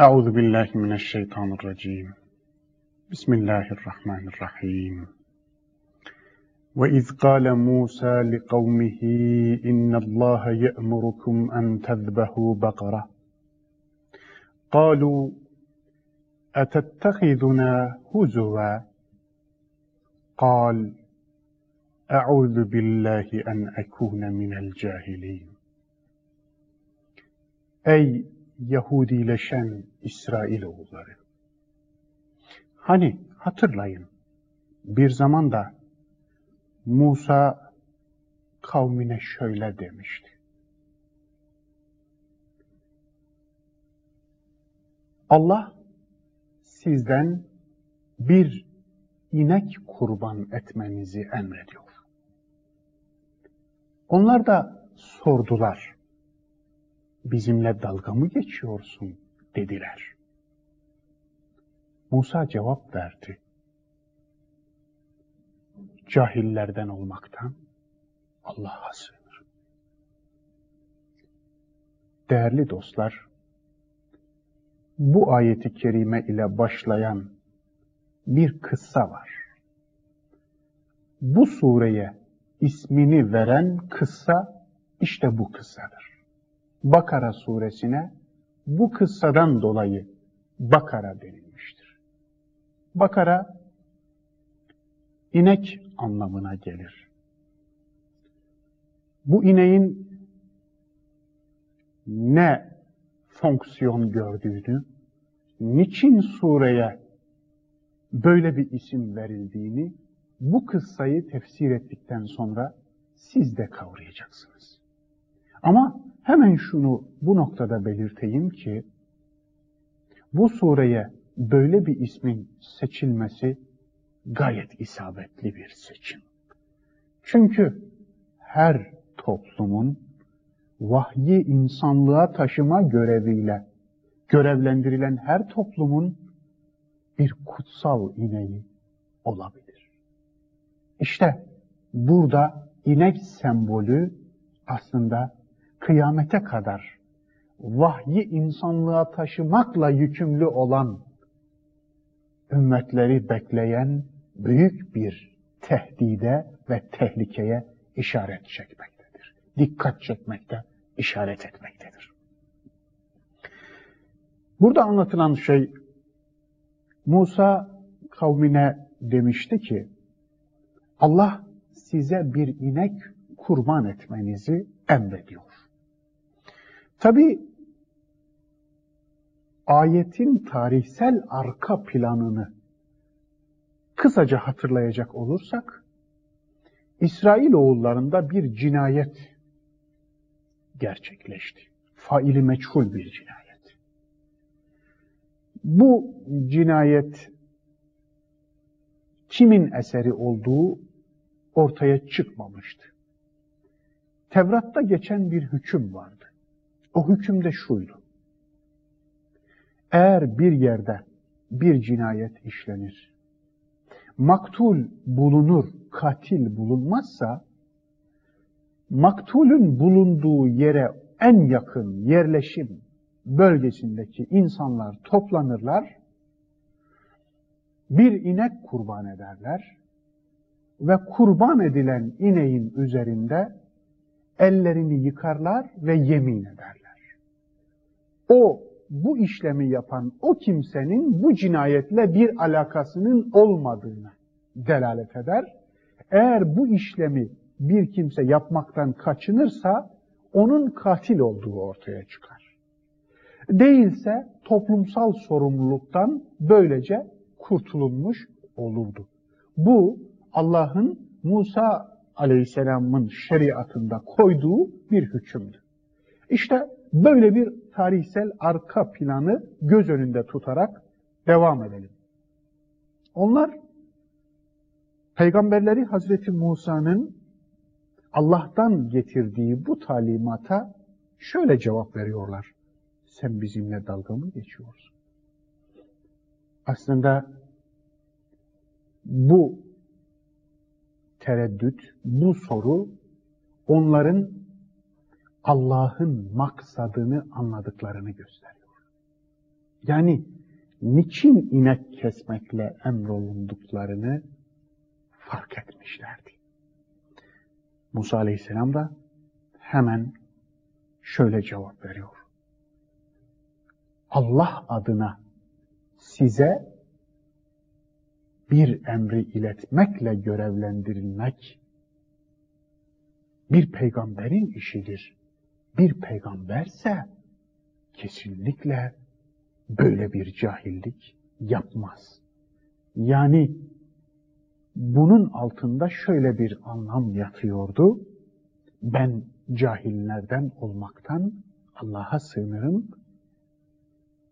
أعوذ بالله من الشيطان الرجيم. بسم الله الرحمن الرحيم. وإذ قال موسى لقومه إن الله يأمركم أن تذبحوا بقرة. قالوا أتتخذنا هزوا؟ قال أعوذ بالله أن أكون من الجاهلين. Ey Yahudileşen İsrailoğulları! Hani hatırlayın, bir zaman da Musa kavmine şöyle demişti. Allah sizden bir inek kurban etmenizi emrediyor. Onlar da sordular bizimle dalga mı geçiyorsun dediler. Musa cevap verdi. Cahillerden olmaktan Allah'a sığınır. Değerli dostlar, bu ayeti kerime ile başlayan bir kıssa var. Bu sureye ismini veren kıssa işte bu kıssadır. Bakara suresine bu kıssadan dolayı Bakara denilmiştir. Bakara inek anlamına gelir. Bu ineğin ne fonksiyon gördüğünü, niçin sureye böyle bir isim verildiğini bu kıssayı tefsir ettikten sonra siz de kavrayacaksınız. Ama hemen şunu bu noktada belirteyim ki bu sureye böyle bir ismin seçilmesi gayet isabetli bir seçim. Çünkü her toplumun vahyi insanlığa taşıma göreviyle görevlendirilen her toplumun bir kutsal ineği olabilir. İşte burada inek sembolü aslında kıyamete kadar vahyi insanlığa taşımakla yükümlü olan ümmetleri bekleyen büyük bir tehdide ve tehlikeye işaret çekmektedir. Dikkat çekmekte, işaret etmektedir. Burada anlatılan şey Musa kavmine demişti ki Allah size bir inek kurban etmenizi emrediyor. Tabi ayetin tarihsel arka planını kısaca hatırlayacak olursak, İsrail oğullarında bir cinayet gerçekleşti. Faili meçhul bir cinayet. Bu cinayet kimin eseri olduğu ortaya çıkmamıştı. Tevrat'ta geçen bir hüküm vardı. O hüküm de şuydu. Eğer bir yerde bir cinayet işlenir, maktul bulunur, katil bulunmazsa, maktulün bulunduğu yere en yakın yerleşim bölgesindeki insanlar toplanırlar, bir inek kurban ederler ve kurban edilen ineğin üzerinde ellerini yıkarlar ve yemin ederler o bu işlemi yapan o kimsenin bu cinayetle bir alakasının olmadığını delalet eder. Eğer bu işlemi bir kimse yapmaktan kaçınırsa onun katil olduğu ortaya çıkar. Değilse toplumsal sorumluluktan böylece kurtulunmuş olurdu. Bu Allah'ın Musa Aleyhisselam'ın şeriatında koyduğu bir hükümdü. İşte Böyle bir tarihsel arka planı göz önünde tutarak devam edelim. Onlar peygamberleri Hazreti Musa'nın Allah'tan getirdiği bu talimata şöyle cevap veriyorlar. Sen bizimle dalga mı geçiyorsun? Aslında bu tereddüt, bu soru onların Allah'ın maksadını anladıklarını gösteriyor. Yani niçin inek kesmekle emrolunduklarını fark etmişlerdi. Musa Aleyhisselam da hemen şöyle cevap veriyor. Allah adına size bir emri iletmekle görevlendirilmek bir peygamberin işidir. Bir peygamberse kesinlikle böyle bir cahillik yapmaz. Yani bunun altında şöyle bir anlam yatıyordu. Ben cahillerden olmaktan Allah'a sığınırım.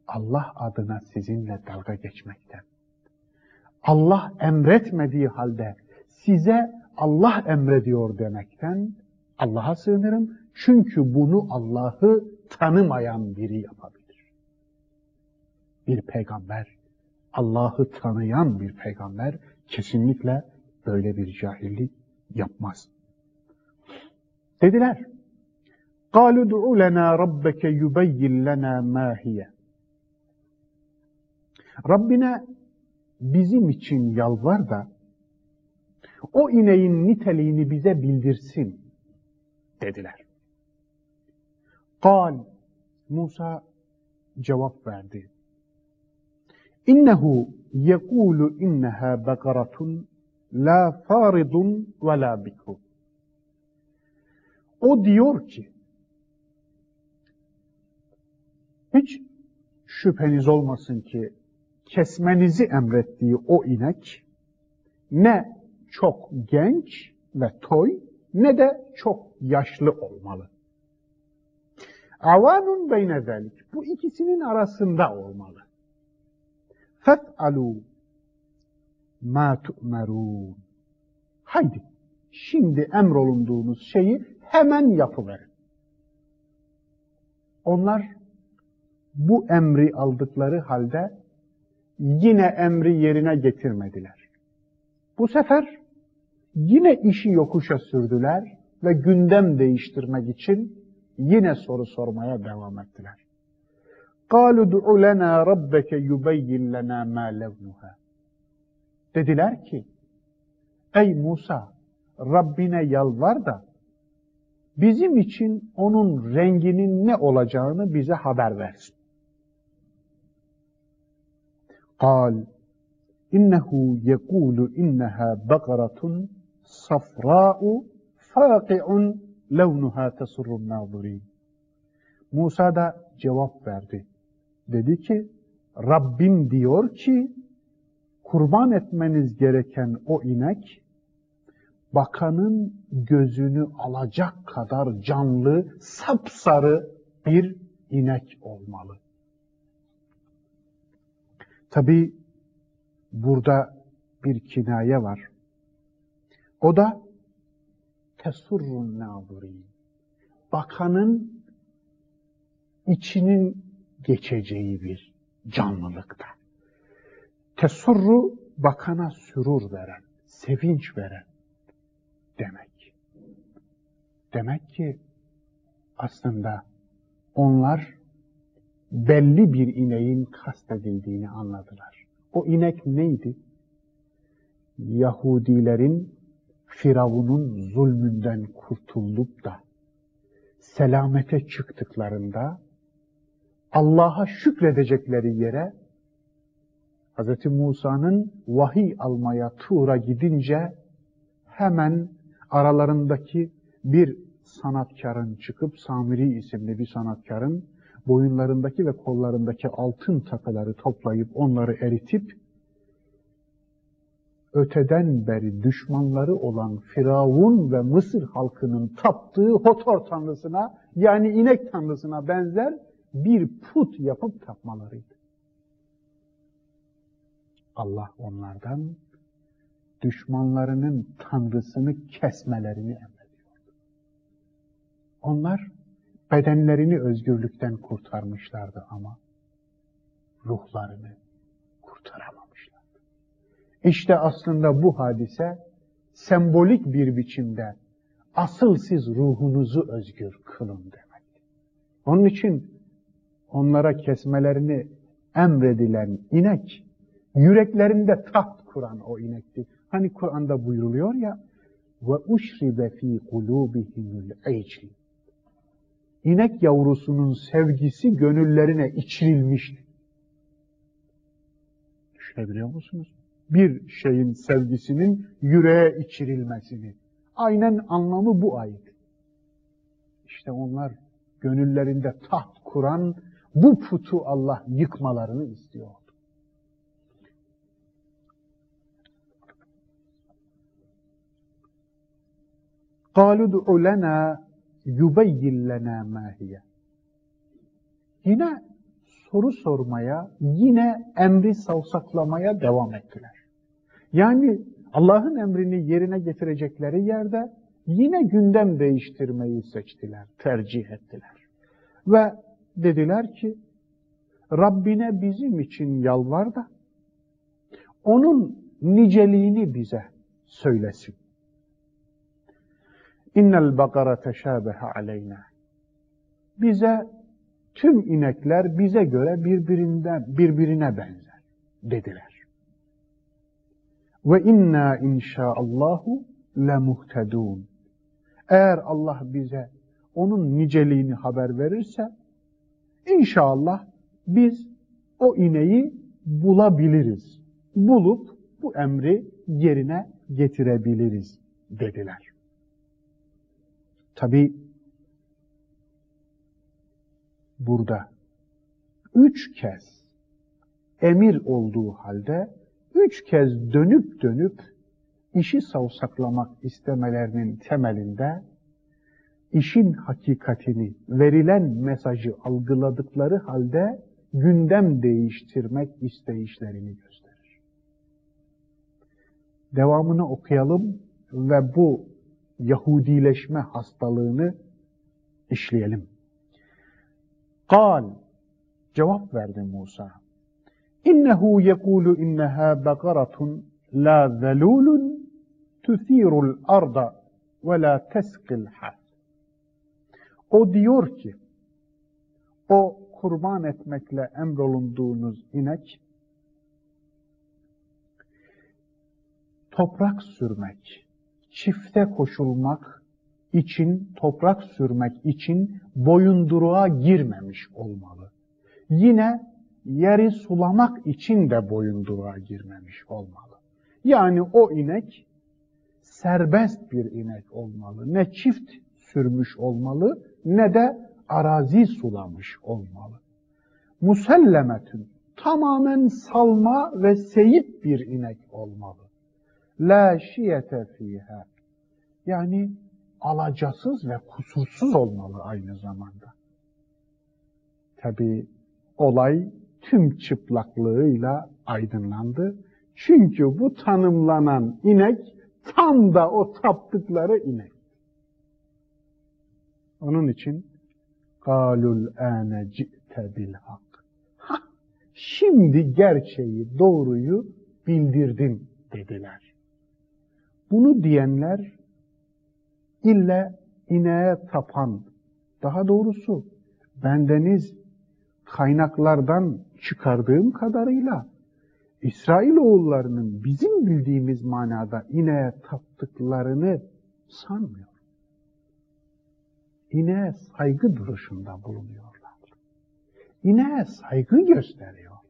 Allah adına sizinle dalga geçmekten. Allah emretmediği halde size Allah emrediyor demekten Allah'a sığınırım. Çünkü bunu Allah'ı tanımayan biri yapabilir. Bir peygamber, Allah'ı tanıyan bir peygamber kesinlikle böyle bir cahillik yapmaz. Dediler, قَالُوا دُعُ لَنَا رَبَّكَ يُبَيِّنْ لَنَا مَا هِيَ Rabbine bizim için yalvar da o ineğin niteliğini bize bildirsin dediler. Kal Musa cevap verdi. İnnehu yekulu inneha bakaratun la faridun ve la bikru. O diyor ki hiç şüpheniz olmasın ki kesmenizi emrettiği o inek ne çok genç ve toy ne de çok yaşlı olmalı. Avanun beyne zelik. Bu ikisinin arasında olmalı. Fet'alû mâ tu'merûn. Haydi, şimdi emrolunduğunuz şeyi hemen yapıverin. Onlar bu emri aldıkları halde yine emri yerine getirmediler. Bu sefer yine işi yokuşa sürdüler ve gündem değiştirmek için yine soru sormaya devam ettiler. قَالُوا دُعُ لَنَا رَبَّكَ يُبَيِّنْ لَنَا مَا لَوْنُهَا Dediler ki, ey Musa, Rabbine yalvar da bizim için onun renginin ne olacağını bize haber versin. قال إنه يقول إنها بقرة صفراء فاقع levnuha tesurrun nazirin. Musa da cevap verdi. Dedi ki, Rabbim diyor ki, kurban etmeniz gereken o inek, bakanın gözünü alacak kadar canlı, sapsarı bir inek olmalı. Tabi burada bir kinaye var. O da tesurrun nazirin. Bakanın içinin geçeceği bir canlılıkta. Tesurru bakana sürur veren, sevinç veren demek. Demek ki aslında onlar belli bir ineğin kastedildiğini anladılar. O inek neydi? Yahudilerin Firavun'un zulmünden kurtulup da selamete çıktıklarında Allah'a şükredecekleri yere Hz. Musa'nın vahiy almaya Tuğra gidince hemen aralarındaki bir sanatkarın çıkıp Samiri isimli bir sanatkarın boyunlarındaki ve kollarındaki altın takıları toplayıp onları eritip öteden beri düşmanları olan Firavun ve Mısır halkının taptığı Hotor tanrısına yani inek tanrısına benzer bir put yapıp tapmalarıydı. Allah onlardan düşmanlarının tanrısını kesmelerini emrediyordu. Onlar bedenlerini özgürlükten kurtarmışlardı ama ruhlarını kurtaramamışlardı. İşte aslında bu hadise sembolik bir biçimde asıl siz ruhunuzu özgür kılın demek. Onun için onlara kesmelerini emredilen inek yüreklerinde taht kuran o inekti. Hani Kur'an'da buyruluyor ya ve uşribe fi kulubihimul ecl. İnek yavrusunun sevgisi gönüllerine içirilmişti. Düşünebiliyor musunuz? Bir şeyin sevgisinin yüreğe içirilmesini. Aynen anlamı bu ayet. İşte onlar gönüllerinde taht kuran bu putu Allah yıkmalarını istiyordu. قَالُوا دُعُ لَنَا يُبَيِّنْ لَنَا مَا هِيَ Yine soru sormaya, yine emri savsaklamaya devam ettiler. Yani Allah'ın emrini yerine getirecekleri yerde yine gündem değiştirmeyi seçtiler, tercih ettiler. Ve dediler ki, Rabbine bizim için yalvar da, onun niceliğini bize söylesin. İnnel bakara teşabehe aleyna. Bize tüm inekler bize göre birbirinden birbirine benzer dediler. Ve inna inşaallahu lemuhtedun. Eğer Allah bize onun niceliğini haber verirse inşallah biz o ineği bulabiliriz. Bulup bu emri yerine getirebiliriz dediler. Tabi burada üç kez emir olduğu halde üç kez dönüp dönüp işi savsaklamak istemelerinin temelinde işin hakikatini, verilen mesajı algıladıkları halde gündem değiştirmek isteyişlerini gösterir. Devamını okuyalım ve bu Yahudileşme hastalığını işleyelim. Kal, cevap verdi Musa. İnnehu yekulu inneha bakaratun la zelulun tuthirul arda ve la teskil has. O diyor ki, o kurban etmekle emrolunduğunuz inek, toprak sürmek, çifte koşulmak için, toprak sürmek için boyunduruğa girmemiş olmalı. Yine yeri sulamak için de boyunduruğa girmemiş olmalı. Yani o inek serbest bir inek olmalı. Ne çift sürmüş olmalı ne de arazi sulamış olmalı. Musellemetün tamamen salma ve seyip bir inek olmalı. La şiyete fiha. Yani alacasız ve kusursuz olmalı aynı zamanda. Tabi olay tüm çıplaklığıyla aydınlandı. Çünkü bu tanımlanan inek tam da o taptıkları inek. Onun için ane ci'te bil hak. Şimdi gerçeği, doğruyu bildirdin dediler. Bunu diyenler ille ineğe tapan, daha doğrusu bendeniz kaynaklardan çıkardığım kadarıyla İsrail oğullarının bizim bildiğimiz manada ineğe taptıklarını sanmıyor. İneğe saygı duruşunda bulunuyorlar. İneğe saygı gösteriyorlar.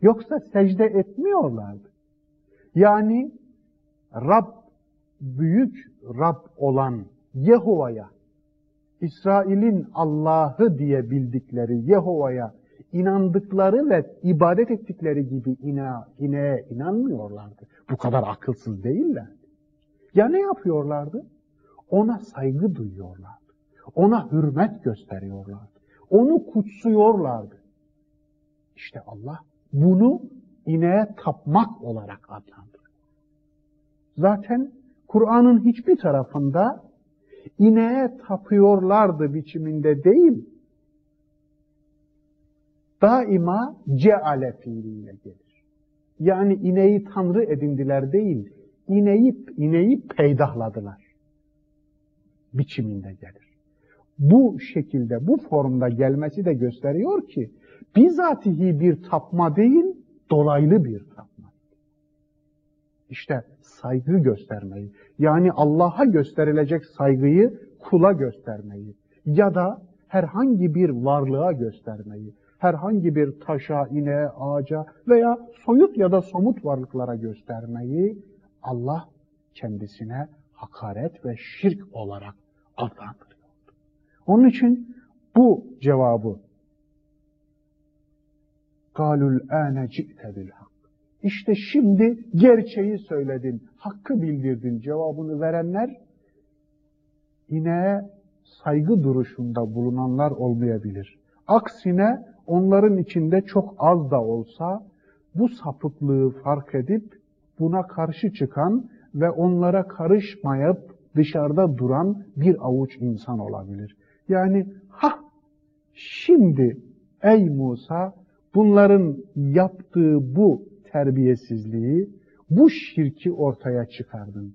Yoksa secde etmiyorlardı. Yani Rab, büyük Rab olan Yehova'ya, İsrail'in Allah'ı diye bildikleri Yehova'ya inandıkları ve ibadet ettikleri gibi ine, ineğe inanmıyorlardı. Bu kadar akılsız değiller. Ya ne yapıyorlardı? Ona saygı duyuyorlardı. Ona hürmet gösteriyorlardı. Onu kutsuyorlardı. İşte Allah bunu ineğe tapmak olarak adlandırıyor. Zaten Kur'an'ın hiçbir tarafında ineğe tapıyorlardı biçiminde değil, daima ceale fiiliyle gelir. Yani ineği tanrı edindiler değil, ineği, ineği peydahladılar biçiminde gelir. Bu şekilde, bu formda gelmesi de gösteriyor ki, Bizatihi bir tapma değil, dolaylı bir tapma. İşte saygı göstermeyi, yani Allah'a gösterilecek saygıyı kula göstermeyi ya da herhangi bir varlığa göstermeyi, herhangi bir taşa, ineğe, ağaca veya soyut ya da somut varlıklara göstermeyi Allah kendisine hakaret ve şirk olarak adlandırıyor. Onun için bu cevabı قَالُوا الْآنَ جِئْتَ بِالْحَقِّ İşte şimdi gerçeği söyledin, hakkı bildirdin cevabını verenler ineğe saygı duruşunda bulunanlar olmayabilir. Aksine onların içinde çok az da olsa bu sapıklığı fark edip buna karşı çıkan ve onlara karışmayıp dışarıda duran bir avuç insan olabilir. Yani ha şimdi ey Musa bunların yaptığı bu terbiyesizliği, bu şirki ortaya çıkardın.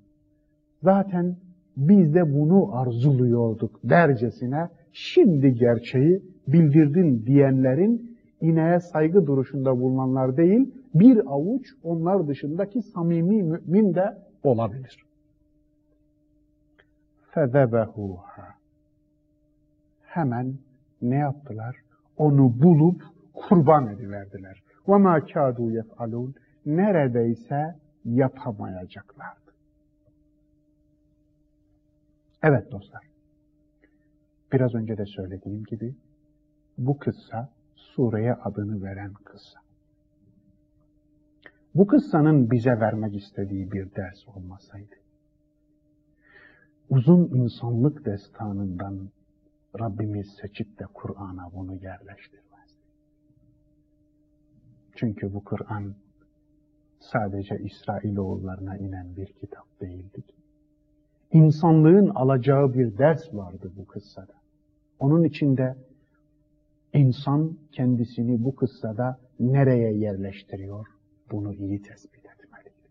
Zaten biz de bunu arzuluyorduk dercesine şimdi gerçeği bildirdin diyenlerin ineğe saygı duruşunda bulunanlar değil, bir avuç onlar dışındaki samimi mümin de olabilir. فَذَبَهُوهَا Hemen ne yaptılar? Onu bulup kurban ediverdiler. وَمَا كَادُوا يَفْعَلُونَ Neredeyse yapamayacaklardı. Evet dostlar, biraz önce de söylediğim gibi bu kıssa sureye adını veren kıssa. Bu kıssanın bize vermek istediği bir ders olmasaydı, uzun insanlık destanından Rabbimiz seçip de Kur'an'a bunu yerleştirmezdi. Çünkü bu Kur'an sadece İsrailoğullarına inen bir kitap değildi. İnsanlığın alacağı bir ders vardı bu kıssada. Onun içinde insan kendisini bu kıssada nereye yerleştiriyor? Bunu iyi tespit etmeliydi.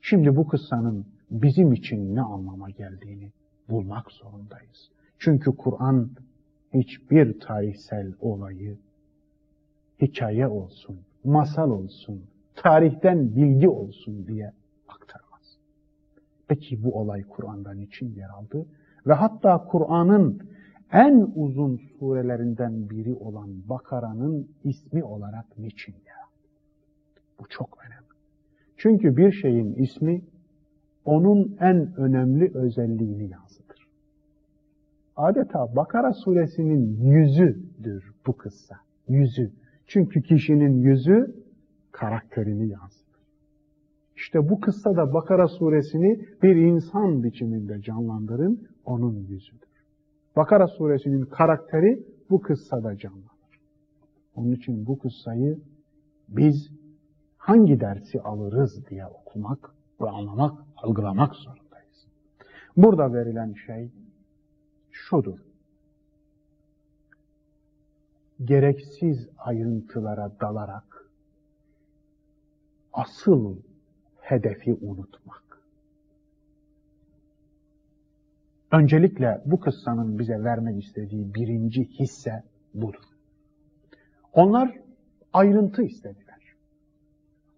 Şimdi bu kıssanın bizim için ne anlama geldiğini bulmak zorundayız. Çünkü Kur'an hiçbir tarihsel olayı hikaye olsun, masal olsun, tarihten bilgi olsun diye aktarmaz. Peki bu olay Kur'an'dan için yer aldı ve hatta Kur'an'ın en uzun surelerinden biri olan Bakara'nın ismi olarak niçin? Bu çok önemli. Çünkü bir şeyin ismi onun en önemli özelliğini yansıtır. Adeta Bakara suresinin yüzüdür bu kıssa. Yüzü. Çünkü kişinin yüzü karakterini yansıtır. İşte bu kıssada Bakara suresini bir insan biçiminde canlandırın, onun yüzüdür. Bakara suresinin karakteri bu kıssada canlanır. Onun için bu kıssayı biz hangi dersi alırız diye okumak ve anlamak, algılamak zorundayız. Burada verilen şey şudur. Gereksiz ayrıntılara dalarak asıl hedefi unutmak. Öncelikle bu kıssanın bize vermek istediği birinci hisse budur. Onlar ayrıntı istediler.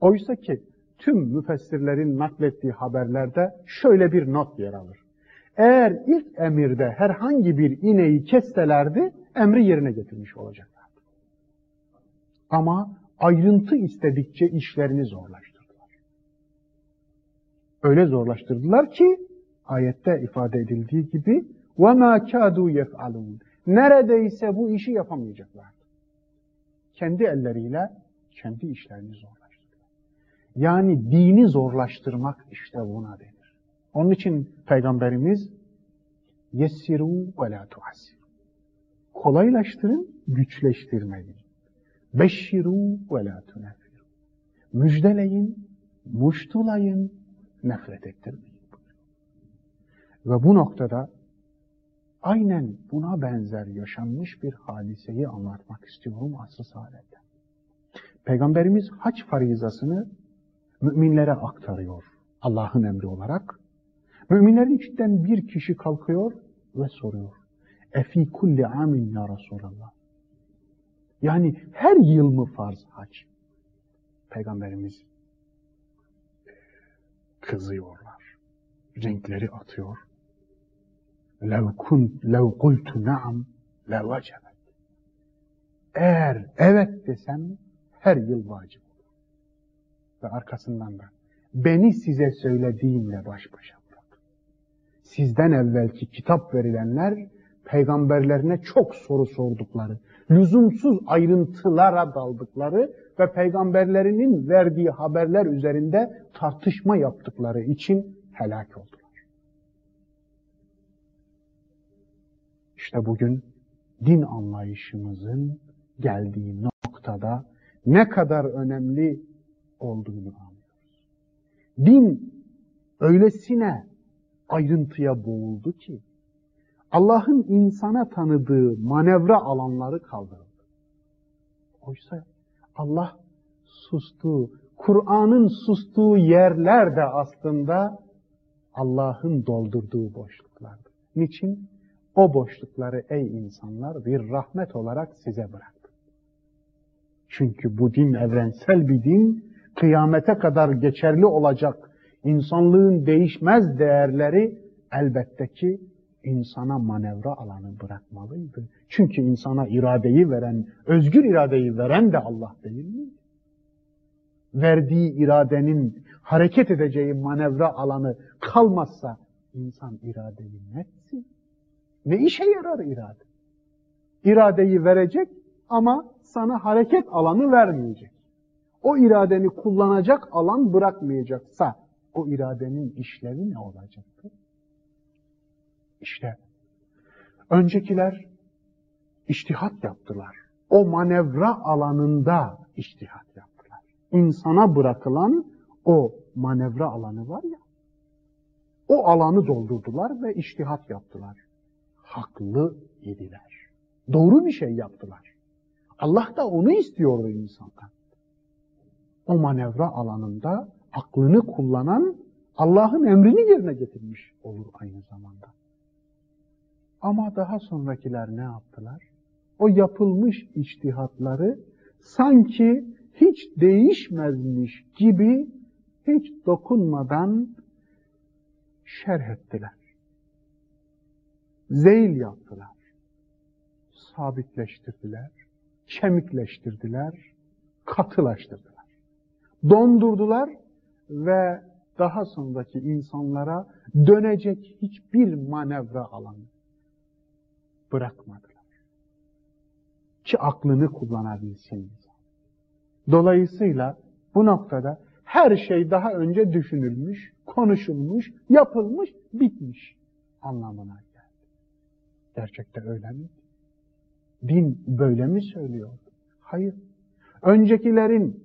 Oysa ki tüm müfessirlerin naklettiği haberlerde şöyle bir not yer alır. Eğer ilk emirde herhangi bir ineği kesselerdi, emri yerine getirmiş olacaklardı. Ama ayrıntı istedikçe işlerini zorlaştırdılar. Öyle zorlaştırdılar ki ayette ifade edildiği gibi وَمَا كَادُوا يَفْعَلُونَ Neredeyse bu işi yapamayacaklardı. Kendi elleriyle kendi işlerini zorlaştırdılar. Yani dini zorlaştırmak işte buna denir. Onun için Peygamberimiz yessiru ve la tuassiru. Kolaylaştırın, güçleştirmeyin. Beşşiru ve la tuneffiru. Müjdeleyin, muştulayın, nefret ettirmeyin. Ve bu noktada aynen buna benzer yaşanmış bir hadiseyi anlatmak istiyorum asr-ı saadette. Peygamberimiz haç farizasını müminlere aktarıyor Allah'ın emri olarak. Müminlerin içinden bir kişi kalkıyor ve soruyor. Efi kulli amin ya Resulallah. Yani her yıl mı farz hac? Peygamberimiz kızıyorlar. Renkleri atıyor. Lev kunt, lev kultu naam, lev vacebet. Eğer evet desem her yıl vacip olur. Ve arkasından da beni size söylediğimle baş başa bırak. Sizden evvelki kitap verilenler peygamberlerine çok soru sordukları, lüzumsuz ayrıntılara daldıkları ve peygamberlerinin verdiği haberler üzerinde tartışma yaptıkları için helak oldular. İşte bugün din anlayışımızın geldiği noktada ne kadar önemli olduğunu anlıyoruz. Din öylesine ayrıntıya boğuldu ki Allah'ın insana tanıdığı manevra alanları kaldırıldı. Oysa Allah sustuğu, Kur'an'ın sustuğu yerler de aslında Allah'ın doldurduğu boşluklardı. Niçin? O boşlukları ey insanlar bir rahmet olarak size bıraktı. Çünkü bu din evrensel bir din, kıyamete kadar geçerli olacak insanlığın değişmez değerleri elbette ki insana manevra alanı bırakmalıydı. Çünkü insana iradeyi veren, özgür iradeyi veren de Allah değil mi? Verdiği iradenin hareket edeceği manevra alanı kalmazsa insan iradeyi ne etsin? Ne işe yarar irade? İradeyi verecek ama sana hareket alanı vermeyecek. O iradeni kullanacak alan bırakmayacaksa o iradenin işlevi ne olacaktır? İşte öncekiler iştihat yaptılar. O manevra alanında iştihat yaptılar. İnsana bırakılan o manevra alanı var ya, o alanı doldurdular ve iştihat yaptılar. Haklı idiler. Doğru bir şey yaptılar. Allah da onu istiyordu insandan. O manevra alanında aklını kullanan Allah'ın emrini yerine getirmiş olur aynı zamanda. Ama daha sonrakiler ne yaptılar? O yapılmış içtihatları sanki hiç değişmezmiş gibi hiç dokunmadan şerh ettiler. Zeyl yaptılar. Sabitleştirdiler. Kemikleştirdiler. Katılaştırdılar. Dondurdular ve daha sonraki insanlara dönecek hiçbir manevra alanı bırakmadılar. Ki aklını kullanabilsin. Dolayısıyla bu noktada her şey daha önce düşünülmüş, konuşulmuş, yapılmış, bitmiş anlamına. Gerçekte öyle mi? Din böyle mi söylüyordu? Hayır. Öncekilerin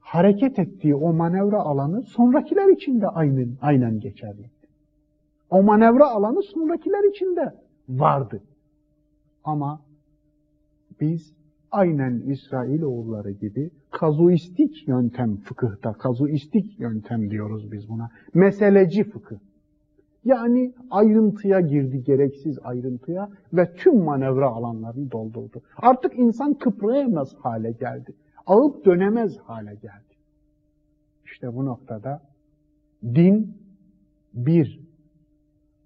hareket ettiği o manevra alanı sonrakiler için de aynen, aynen geçerli. O manevra alanı sonrakiler için de vardı. Ama biz aynen İsrail oğulları gibi kazuistik yöntem fıkıhta, kazuistik yöntem diyoruz biz buna. Meseleci fıkıh. Yani ayrıntıya girdi, gereksiz ayrıntıya ve tüm manevra alanlarını doldurdu. Artık insan kıprayamaz hale geldi. Ağıp dönemez hale geldi. İşte bu noktada din bir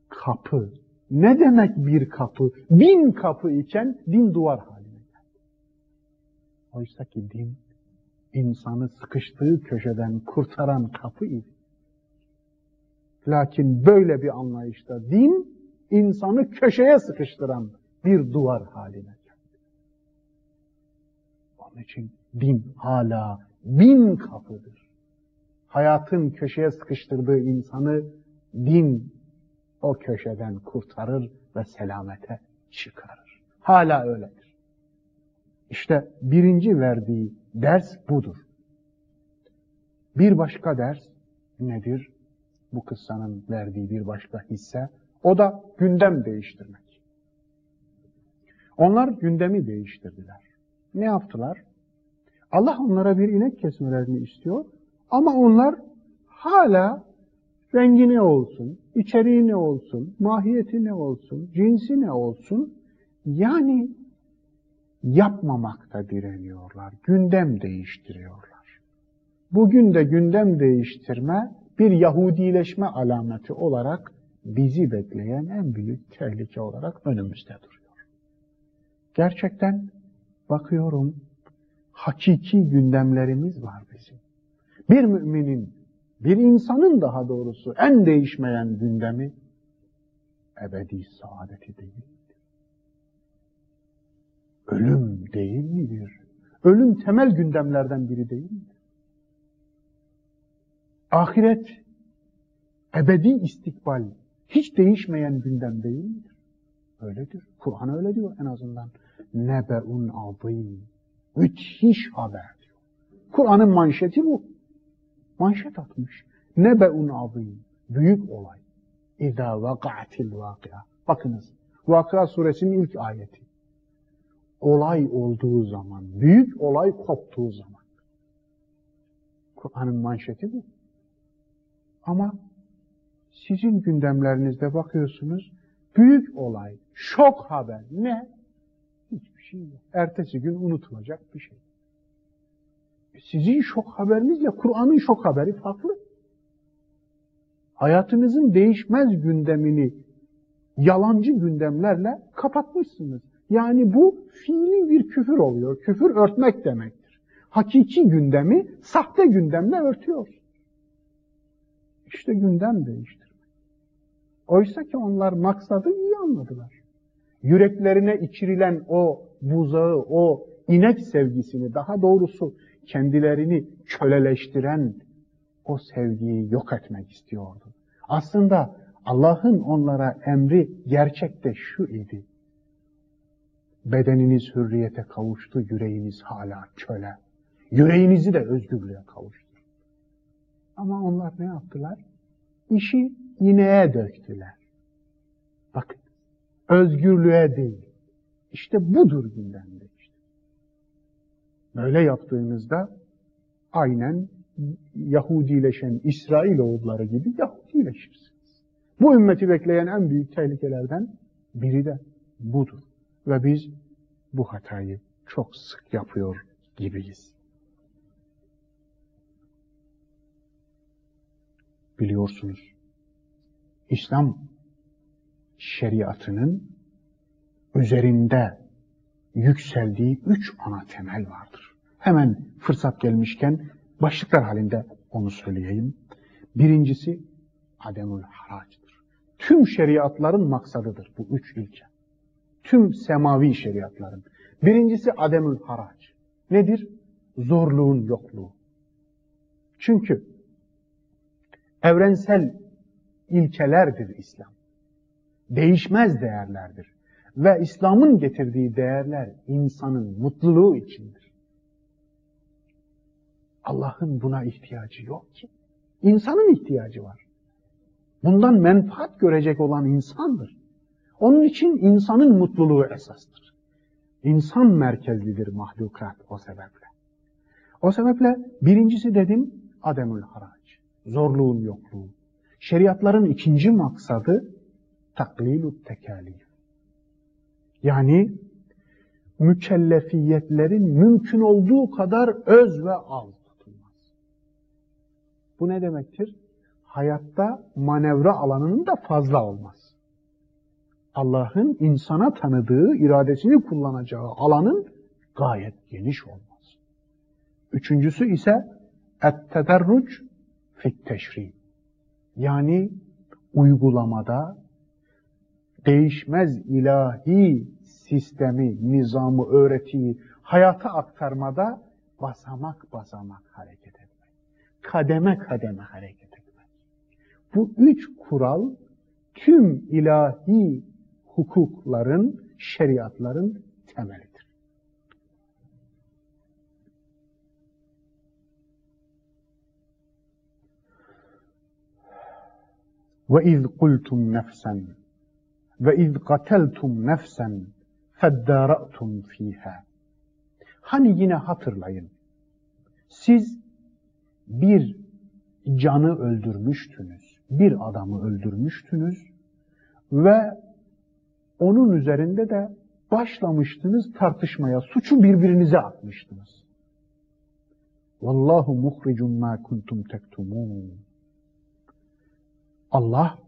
kapı. Ne demek bir kapı? Bin kapı iken din duvar haline geldi. Oysa ki din insanı sıkıştığı köşeden kurtaran kapı idi. Lakin böyle bir anlayışta din insanı köşeye sıkıştıran bir duvar haline geldi. Onun için din hala bin kapıdır. Hayatın köşeye sıkıştırdığı insanı din o köşeden kurtarır ve selamete çıkarır. Hala öyledir. İşte birinci verdiği ders budur. Bir başka ders nedir? Bu kıssanın verdiği bir başka hisse. O da gündem değiştirmek. Onlar gündemi değiştirdiler. Ne yaptılar? Allah onlara bir inek kesmelerini istiyor ama onlar hala rengi ne olsun, içeriği ne olsun, mahiyeti ne olsun, cinsi ne olsun, yani yapmamakta direniyorlar. Gündem değiştiriyorlar. Bugün de gündem değiştirme bir Yahudileşme alameti olarak bizi bekleyen en büyük tehlike olarak önümüzde duruyor. Gerçekten bakıyorum hakiki gündemlerimiz var bizim. Bir müminin, bir insanın daha doğrusu en değişmeyen gündemi ebedi saadeti değil. Ölüm değil midir? Ölüm temel gündemlerden biri değil midir? Ahiret, ebedi istikbal hiç değişmeyen gündem değil midir? Öyledir. Kur'an öyle diyor en azından. Nebe'un azim. Müthiş haber diyor. Kur'an'ın manşeti bu. Manşet atmış. Nebe'un azim. Büyük olay. İzâ vaka'atil vakıa. Bakınız. Vakıa suresinin ilk ayeti. Olay olduğu zaman, büyük olay koptuğu zaman. Kur'an'ın manşeti bu. Ama sizin gündemlerinizde bakıyorsunuz, büyük olay, şok haber. Ne? Hiçbir şey yok. Ertesi gün unutulacak bir şey. E, sizin şok haberinizle Kur'an'ın şok haberi farklı. Hayatınızın değişmez gündemini yalancı gündemlerle kapatmışsınız. Yani bu fiili bir küfür oluyor. Küfür örtmek demektir. Hakiki gündemi sahte gündemle örtüyor. İşte gündem değiştirmek. Oysa ki onlar maksadı iyi anladılar. Yüreklerine içirilen o buzağı, o inek sevgisini, daha doğrusu kendilerini köleleştiren o sevgiyi yok etmek istiyordu. Aslında Allah'ın onlara emri gerçekte şu idi. Bedeniniz hürriyete kavuştu, yüreğiniz hala köle. Yüreğinizi de özgürlüğe kavuştu. Ama onlar ne yaptılar? İşi ineğe döktüler. Bakın, özgürlüğe değil. İşte budur gündemde işte. Böyle yaptığınızda aynen Yahudileşen İsrail oğulları gibi Yahudileşirsiniz. Bu ümmeti bekleyen en büyük tehlikelerden biri de budur. Ve biz bu hatayı çok sık yapıyor gibiyiz. Biliyorsunuz, İslam şeriatının üzerinde yükseldiği üç ana temel vardır. Hemen fırsat gelmişken başlıklar halinde onu söyleyeyim. Birincisi ademül haraçtır. Tüm şeriatların maksadıdır bu üç ilke. Tüm semavi şeriatların. Birincisi ademül haraç. Nedir? Zorluğun yokluğu. Çünkü evrensel ilkelerdir İslam. Değişmez değerlerdir. Ve İslam'ın getirdiği değerler insanın mutluluğu içindir. Allah'ın buna ihtiyacı yok ki. İnsanın ihtiyacı var. Bundan menfaat görecek olan insandır. Onun için insanın mutluluğu esastır. İnsan merkezlidir mahlukat o sebeple. O sebeple birincisi dedim ademül harac, zorluğun yokluğu. Şeriatların ikinci maksadı taklilut tekalif. Yani mükellefiyetlerin mümkün olduğu kadar öz ve az tutulmaz. Bu ne demektir? Hayatta manevra alanının da fazla olmaz. Allah'ın insana tanıdığı, iradesini kullanacağı alanın gayet geniş olmaz. Üçüncüsü ise et-tederruc fit teşri. Yani uygulamada değişmez ilahi sistemi, nizamı, öğretiyi hayata aktarmada basamak basamak hareket etmek. Kademe kademe hareket etmek. Bu üç kural tüm ilahi hukukların, şeriatların temelidir. Kultum nefsen ve iz kateltum nefsen feddaratum fiha. Hani yine hatırlayın. Siz bir canı öldürmüştünüz. Bir adamı öldürmüştünüz ve onun üzerinde de başlamıştınız tartışmaya, suçu birbirinize atmıştınız. Vallahu muhricun ma kuntum tektumun. Allah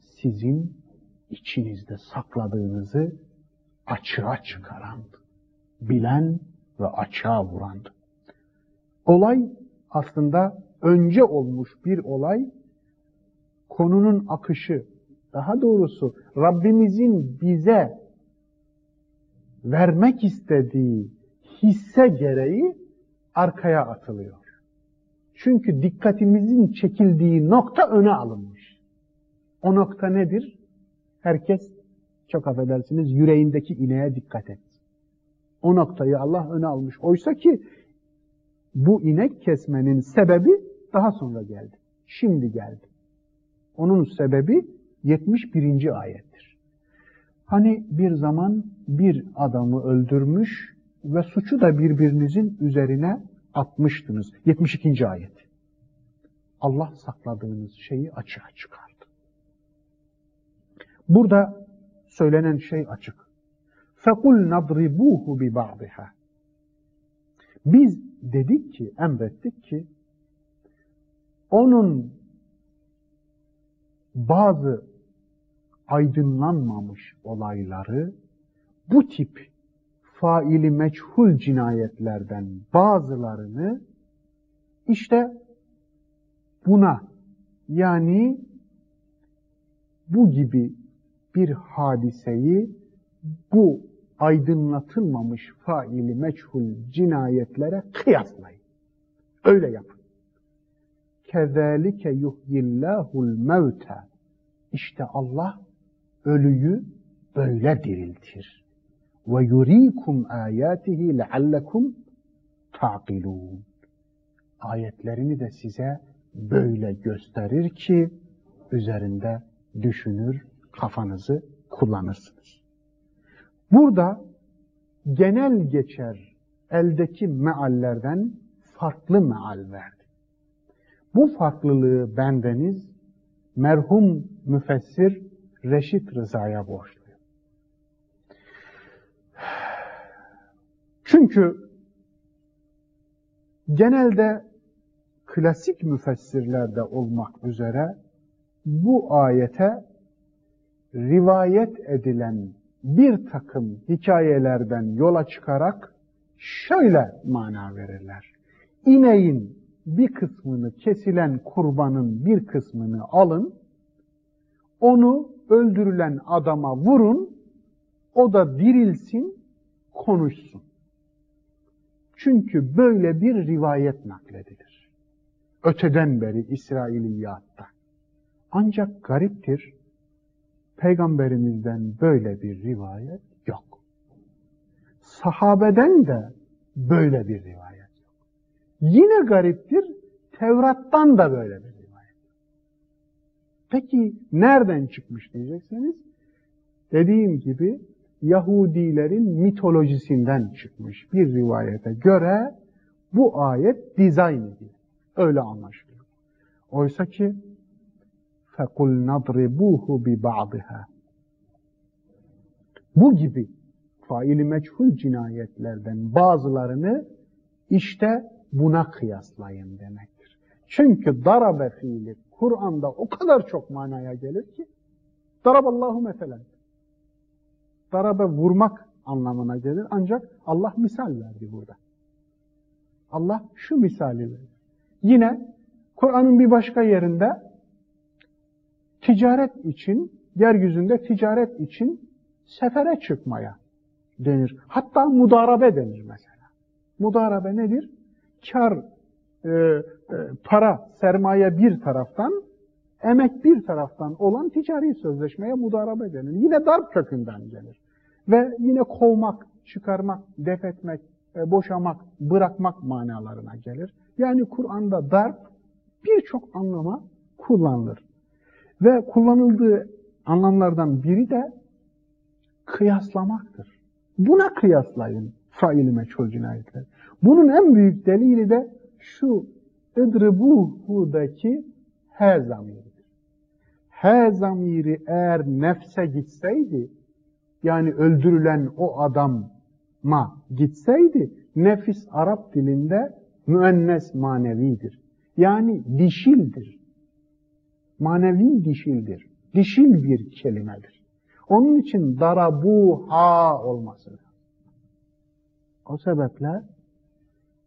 sizin içinizde sakladığınızı açığa çıkarandı. Bilen ve açığa vurandı. Olay aslında önce olmuş bir olay, konunun akışı, daha doğrusu Rabbimizin bize vermek istediği hisse gereği arkaya atılıyor. Çünkü dikkatimizin çekildiği nokta öne alınmış. O nokta nedir? Herkes çok affedersiniz yüreğindeki ineğe dikkat et. O noktayı Allah öne almış. Oysa ki bu inek kesmenin sebebi daha sonra geldi. Şimdi geldi. Onun sebebi 71. ayettir. Hani bir zaman bir adamı öldürmüş ve suçu da birbirinizin üzerine atmıştınız. 72. ayet. Allah sakladığınız şeyi açığa çıkardı. Burada söylenen şey açık. فَقُلْ نَضْرِبُوهُ بِبَعْضِهَا Biz dedik ki, emrettik ki, onun bazı aydınlanmamış olayları bu tip faili meçhul cinayetlerden bazılarını işte buna yani bu gibi bir hadiseyi bu aydınlatılmamış faili meçhul cinayetlere kıyaslayın. Öyle yapın. Kezalike yuhyillahul mevte. İşte Allah ölüyü böyle diriltir. Ve yurikum ayatihi leallekum ta'qilun. Ayetlerini de size böyle gösterir ki üzerinde düşünür, kafanızı kullanırsınız. Burada genel geçer eldeki meallerden farklı meal verdi. Bu farklılığı bendeniz merhum müfessir Reşit Rıza'ya borçluyum. Çünkü genelde klasik müfessirlerde olmak üzere bu ayete rivayet edilen bir takım hikayelerden yola çıkarak şöyle mana verirler. İneğin bir kısmını kesilen kurbanın bir kısmını alın, onu öldürülen adama vurun, o da dirilsin, konuşsun. Çünkü böyle bir rivayet nakledilir. Öteden beri İsrailiyatta. Ancak gariptir, Peygamberimizden böyle bir rivayet yok. Sahabeden de böyle bir rivayet yok. Yine gariptir, Tevrat'tan da böyle bir rivayet. Peki nereden çıkmış diyecekseniz, dediğim gibi Yahudilerin mitolojisinden çıkmış bir rivayete göre bu ayet dizayn edildi. Öyle anlaşılıyor. Oysa ki فَقُلْ نَضْرِبُوهُ بِبَعْضِهَا Bu gibi faili meçhul cinayetlerden bazılarını işte buna kıyaslayın demektir. Çünkü darabe fiili Kur'an'da o kadar çok manaya gelir ki daraballahu meselen. Darabe vurmak anlamına gelir ancak Allah misal verdi burada. Allah şu misali verir. Yine Kur'an'ın bir başka yerinde ticaret için, yeryüzünde ticaret için sefere çıkmaya denir. Hatta mudarabe denir mesela. Mudarabe nedir? Kar, e, e, para, sermaye bir taraftan, emek bir taraftan olan ticari sözleşmeye mudarabe denir. Yine darp kökünden gelir. Ve yine kovmak, çıkarmak, def etmek, e, boşamak, bırakmak manalarına gelir. Yani Kur'an'da darp birçok anlama kullanılır. Ve kullanıldığı anlamlardan biri de kıyaslamaktır. Buna kıyaslayın faili meçhul cinayetler. Bunun en büyük delili de şu idribuhu'daki he zamiridir. He zamiri eğer nefse gitseydi yani öldürülen o adama gitseydi nefis Arap dilinde müennes manevidir. Yani dişildir. Manevi dişildir. Dişil bir kelimedir. Onun için darabu ha olması lazım. O sebeple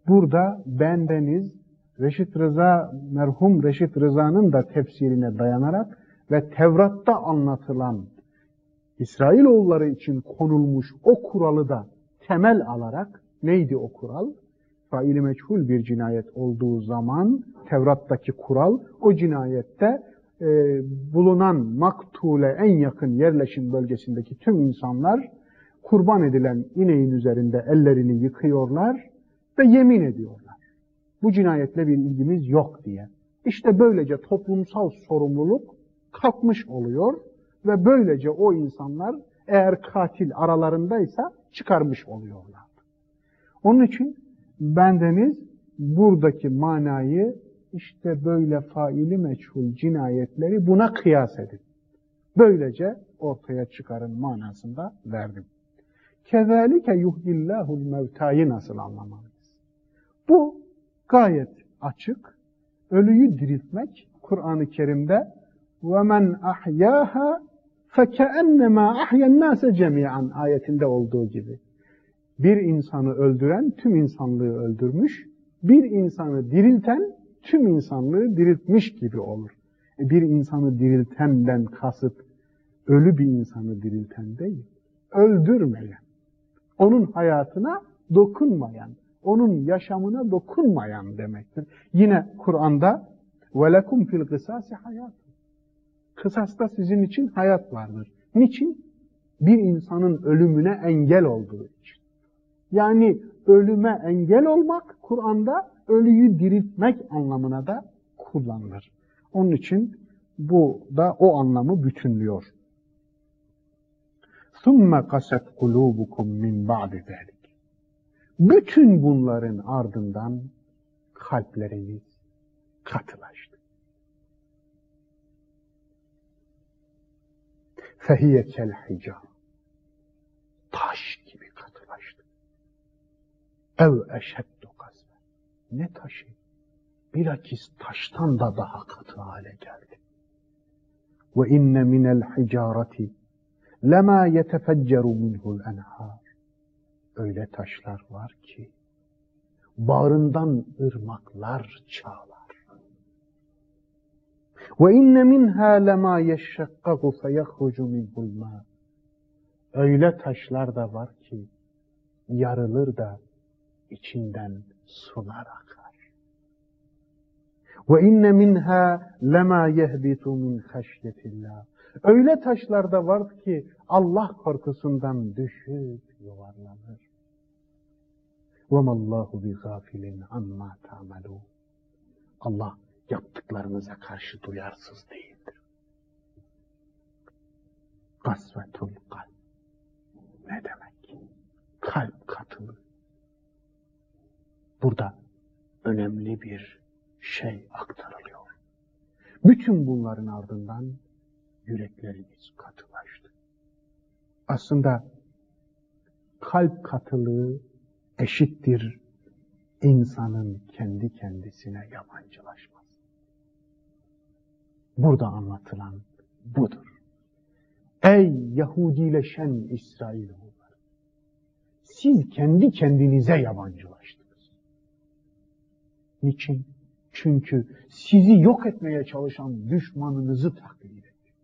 burada bendeniz Reşit Rıza, merhum Reşit Rıza'nın da tefsirine dayanarak ve Tevrat'ta anlatılan İsrailoğulları için konulmuş o kuralı da temel alarak neydi o kural? Faili meçhul bir cinayet olduğu zaman Tevrat'taki kural o cinayette e, bulunan maktule en yakın yerleşim bölgesindeki tüm insanlar kurban edilen ineğin üzerinde ellerini yıkıyorlar ve yemin ediyorlar. Bu cinayetle bir ilgimiz yok diye. İşte böylece toplumsal sorumluluk kalkmış oluyor ve böylece o insanlar eğer katil aralarındaysa çıkarmış oluyorlar. Onun için bendeniz buradaki manayı işte böyle faili meçhul cinayetleri buna kıyas edin. Böylece ortaya çıkarın manasında verdim. Kezalike yuhyillahul mevtayı nasıl anlamalıyız? Bu gayet açık. Ölüyü diriltmek Kur'an-ı Kerim'de وَمَنْ أَحْيَاهَا فَكَأَنَّمَا أَحْيَا النَّاسَ جَمِيعًا ayetinde olduğu gibi. Bir insanı öldüren tüm insanlığı öldürmüş, bir insanı dirilten tüm insanlığı diriltmiş gibi olur. E bir insanı diriltenden kasıt ölü bir insanı dirilten değil, öldürmeyen, onun hayatına dokunmayan, onun yaşamına dokunmayan demektir. Yine Kur'an'da وَلَكُمْ fil kısasi hayat. Kısasta sizin için hayat vardır. Niçin? Bir insanın ölümüne engel olduğu için. Yani ölüme engel olmak Kur'an'da ölüyü diriltmek anlamına da kullanılır. Onun için bu da o anlamı bütünlüyor. ثُمَّ قَسَتْ قُلُوبُكُمْ مِنْ بَعْدِ ذَلِكِ Bütün bunların ardından kalpleriniz katılaştı. فَهِيَ كَالْحِجَارِ Taş gibi katılaştı. اَوْ اَشَدُّ قَسْوَ Ne taşı? Bilakis taştan da daha katı hale geldi. وَاِنَّ مِنَ الْحِجَارَةِ لَمَا يَتَفَجَّرُ مِنْهُ الْاَنْهَارِ Öyle taşlar var ki bağrından ırmaklar çağlar. وَاِنَّ مِنْهَا لَمَا يَشَّقَّقُ فَيَخْرُجُ مِنْهُ الْمَاءِ Öyle taşlar da var ki yarılır da içinden sular akar. وَاِنَّ مِنْهَا لَمَا يَهْبِتُ مِنْ خَشْيَةِ اللّٰهِ Öyle taşlar da var ki Allah korkusundan düşüp yuvarlanır. وَمَا اللّٰهُ بِغَافِلٍ عَمَّا تَعْمَلُونَ Allah yaptıklarınıza karşı duyarsız değildir. Gasvetul kalp. Ne demek? Kalp katılı. Burada önemli bir şey aktarılıyor. Bütün bunların ardından yüreklerimiz katılaştı. Aslında kalp katılığı eşittir insanın kendi kendisine yabancılaşması. Burada anlatılan budur. Ey Yahudileşen İsrailoğulları! Siz kendi kendinize yabancılaştınız. Niçin? Çünkü sizi yok etmeye çalışan düşmanınızı taklit ettiniz.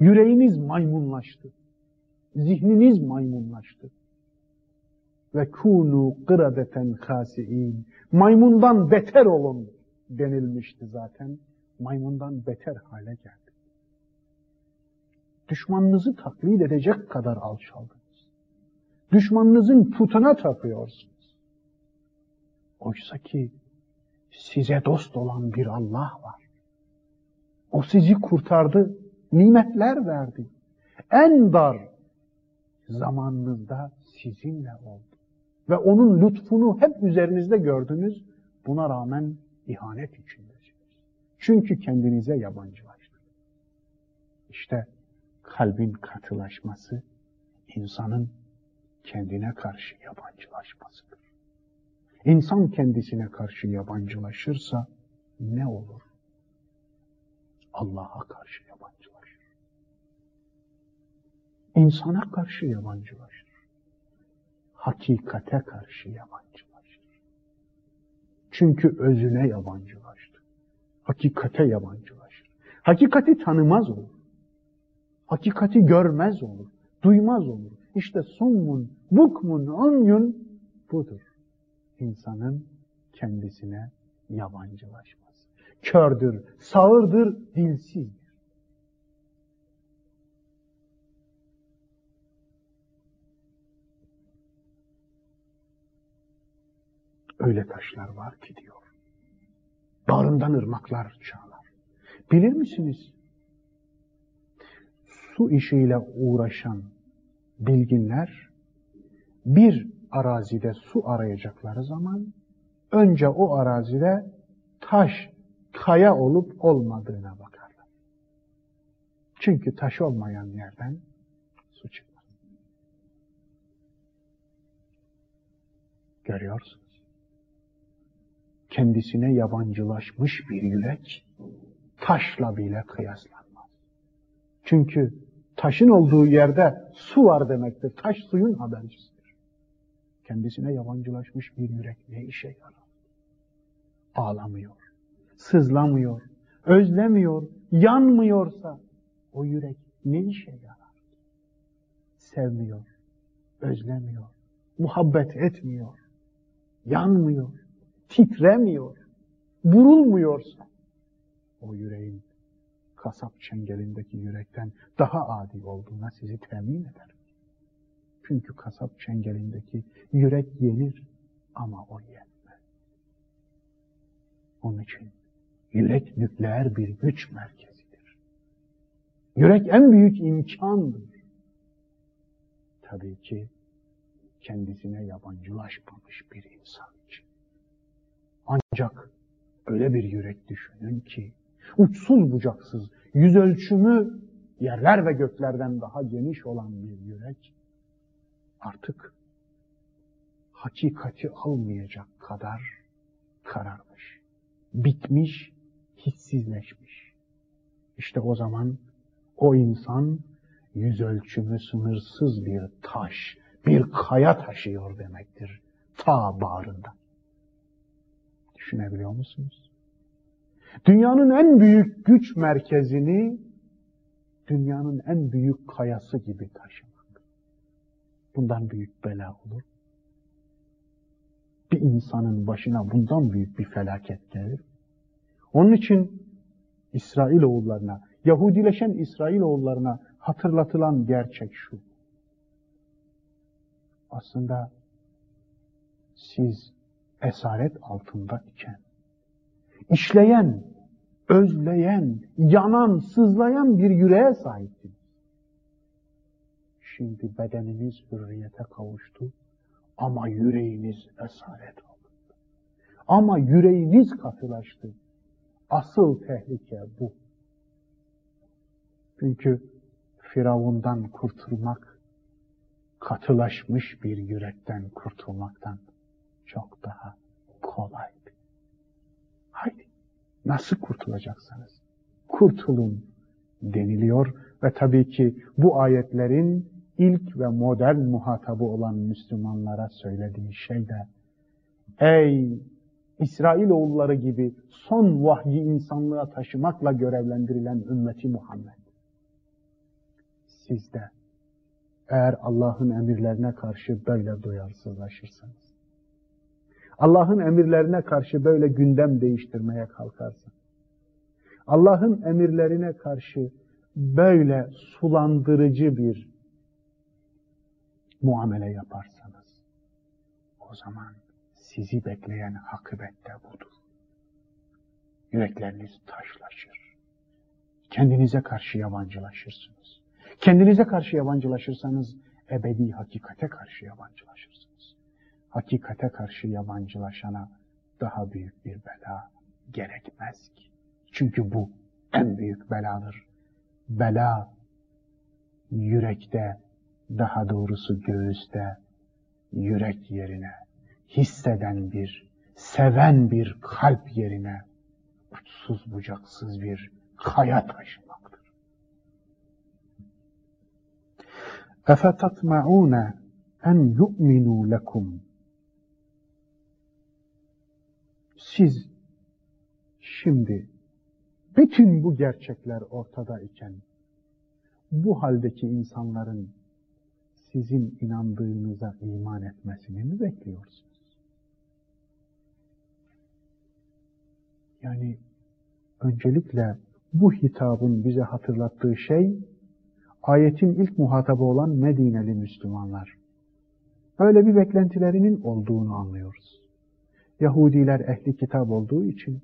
Yüreğiniz maymunlaştı. Zihniniz maymunlaştı. Ve kunu kıradeten hasiin. Maymundan beter olun denilmişti zaten. Maymundan beter hale geldi. Düşmanınızı taklit edecek kadar alçaldınız. Düşmanınızın putuna tapıyorsunuz. Oysa ki size dost olan bir Allah var. O sizi kurtardı, nimetler verdi. En dar zamanınızda sizinle oldu. Ve onun lütfunu hep üzerinizde gördünüz. Buna rağmen ihanet içindesiniz. Çünkü kendinize yabancılaştınız. İşte kalbin katılaşması insanın kendine karşı yabancılaşmasıdır. İnsan kendisine karşı yabancılaşırsa ne olur? Allah'a karşı yabancılaşır. İnsana karşı yabancılaşır. Hakikate karşı yabancılaşır. Çünkü özüne yabancılaştı. Hakikate yabancılaşır. Hakikati tanımaz olur. Hakikati görmez olur. Duymaz olur. İşte summun, bukmun, umyun budur. İnsanın kendisine yabancılaşması. Kördür, sağırdır, dilsizdir. Öyle taşlar var ki diyor. Bağrından ırmaklar çağlar. Bilir misiniz? Su işiyle uğraşan bilginler bir arazide su arayacakları zaman önce o arazide taş, kaya olup olmadığına bakarlar. Çünkü taş olmayan yerden su çıkmaz. Görüyorsunuz. Kendisine yabancılaşmış bir yürek taşla bile kıyaslanmaz. Çünkü taşın olduğu yerde su var demektir. Taş suyun habercisidir. Kendisine yabancılaşmış bir yürek ne işe yarar? Ağlamıyor, sızlamıyor, özlemiyor, yanmıyorsa o yürek ne işe yarar? Sevmiyor, özlemiyor, muhabbet etmiyor, yanmıyor, titremiyor, burulmuyorsa o yüreğin kasap çengelindeki yürekten daha adi olduğuna sizi temin ederim. Çünkü kasap çengelindeki yürek yenir ama o yenmez. Onun için yürek nükleer bir güç merkezidir. Yürek en büyük imkandır. Tabii ki kendisine yabancılaşmamış bir insan. Ancak öyle bir yürek düşünün ki uçsuz bucaksız, yüz ölçümü yerler ve göklerden daha geniş olan bir yürek artık hakikati almayacak kadar kararmış, bitmiş, hissizleşmiş. İşte o zaman o insan yüz ölçümü sınırsız bir taş, bir kaya taşıyor demektir ta bağrında. Düşünebiliyor musunuz? Dünyanın en büyük güç merkezini dünyanın en büyük kayası gibi taşımak. Bundan büyük bela olur. Bir insanın başına bundan büyük bir felaket gelir. Onun için İsrailoğullarına, Yahudileşen İsrailoğullarına hatırlatılan gerçek şu. Aslında siz esaret altında iken işleyen, özleyen, yanan, sızlayan bir yüreğe sahiptiniz. Şimdi bedeniniz hürriyete kavuştu ama yüreğiniz esaret oldu. Ama yüreğiniz katılaştı. Asıl tehlike bu. Çünkü Firavundan kurtulmak, katılaşmış bir yürekten kurtulmaktan çok daha kolaydı. Haydi nasıl kurtulacaksanız kurtulun deniliyor ve tabii ki bu ayetlerin ilk ve modern muhatabı olan Müslümanlara söylediği şey de ey İsrailoğulları gibi son vahyi insanlığa taşımakla görevlendirilen ümmeti Muhammed. Siz de eğer Allah'ın emirlerine karşı böyle duyarsızlaşırsanız, Allah'ın emirlerine karşı böyle gündem değiştirmeye kalkarsanız, Allah'ın emirlerine karşı böyle sulandırıcı bir muamele yaparsanız, o zaman sizi bekleyen akıbet de budur. Yürekleriniz taşlaşır. Kendinize karşı yabancılaşırsınız. Kendinize karşı yabancılaşırsanız ebedi hakikate karşı yabancılaşırsınız Hakikate karşı yabancılaşana daha büyük bir bela gerekmez ki. Çünkü bu en büyük beladır. Bela yürekte daha doğrusu göğüste, yürek yerine, hisseden bir, seven bir kalp yerine, uçsuz bucaksız bir kaya taşımaktır. اَفَتَطْمَعُونَ en yu'minu lekum. Siz şimdi bütün bu gerçekler ortada iken bu haldeki insanların sizin inandığınıza iman etmesini mi bekliyorsunuz? Yani öncelikle bu hitabın bize hatırlattığı şey ayetin ilk muhatabı olan Medineli Müslümanlar. Böyle bir beklentilerinin olduğunu anlıyoruz. Yahudiler ehli kitap olduğu için,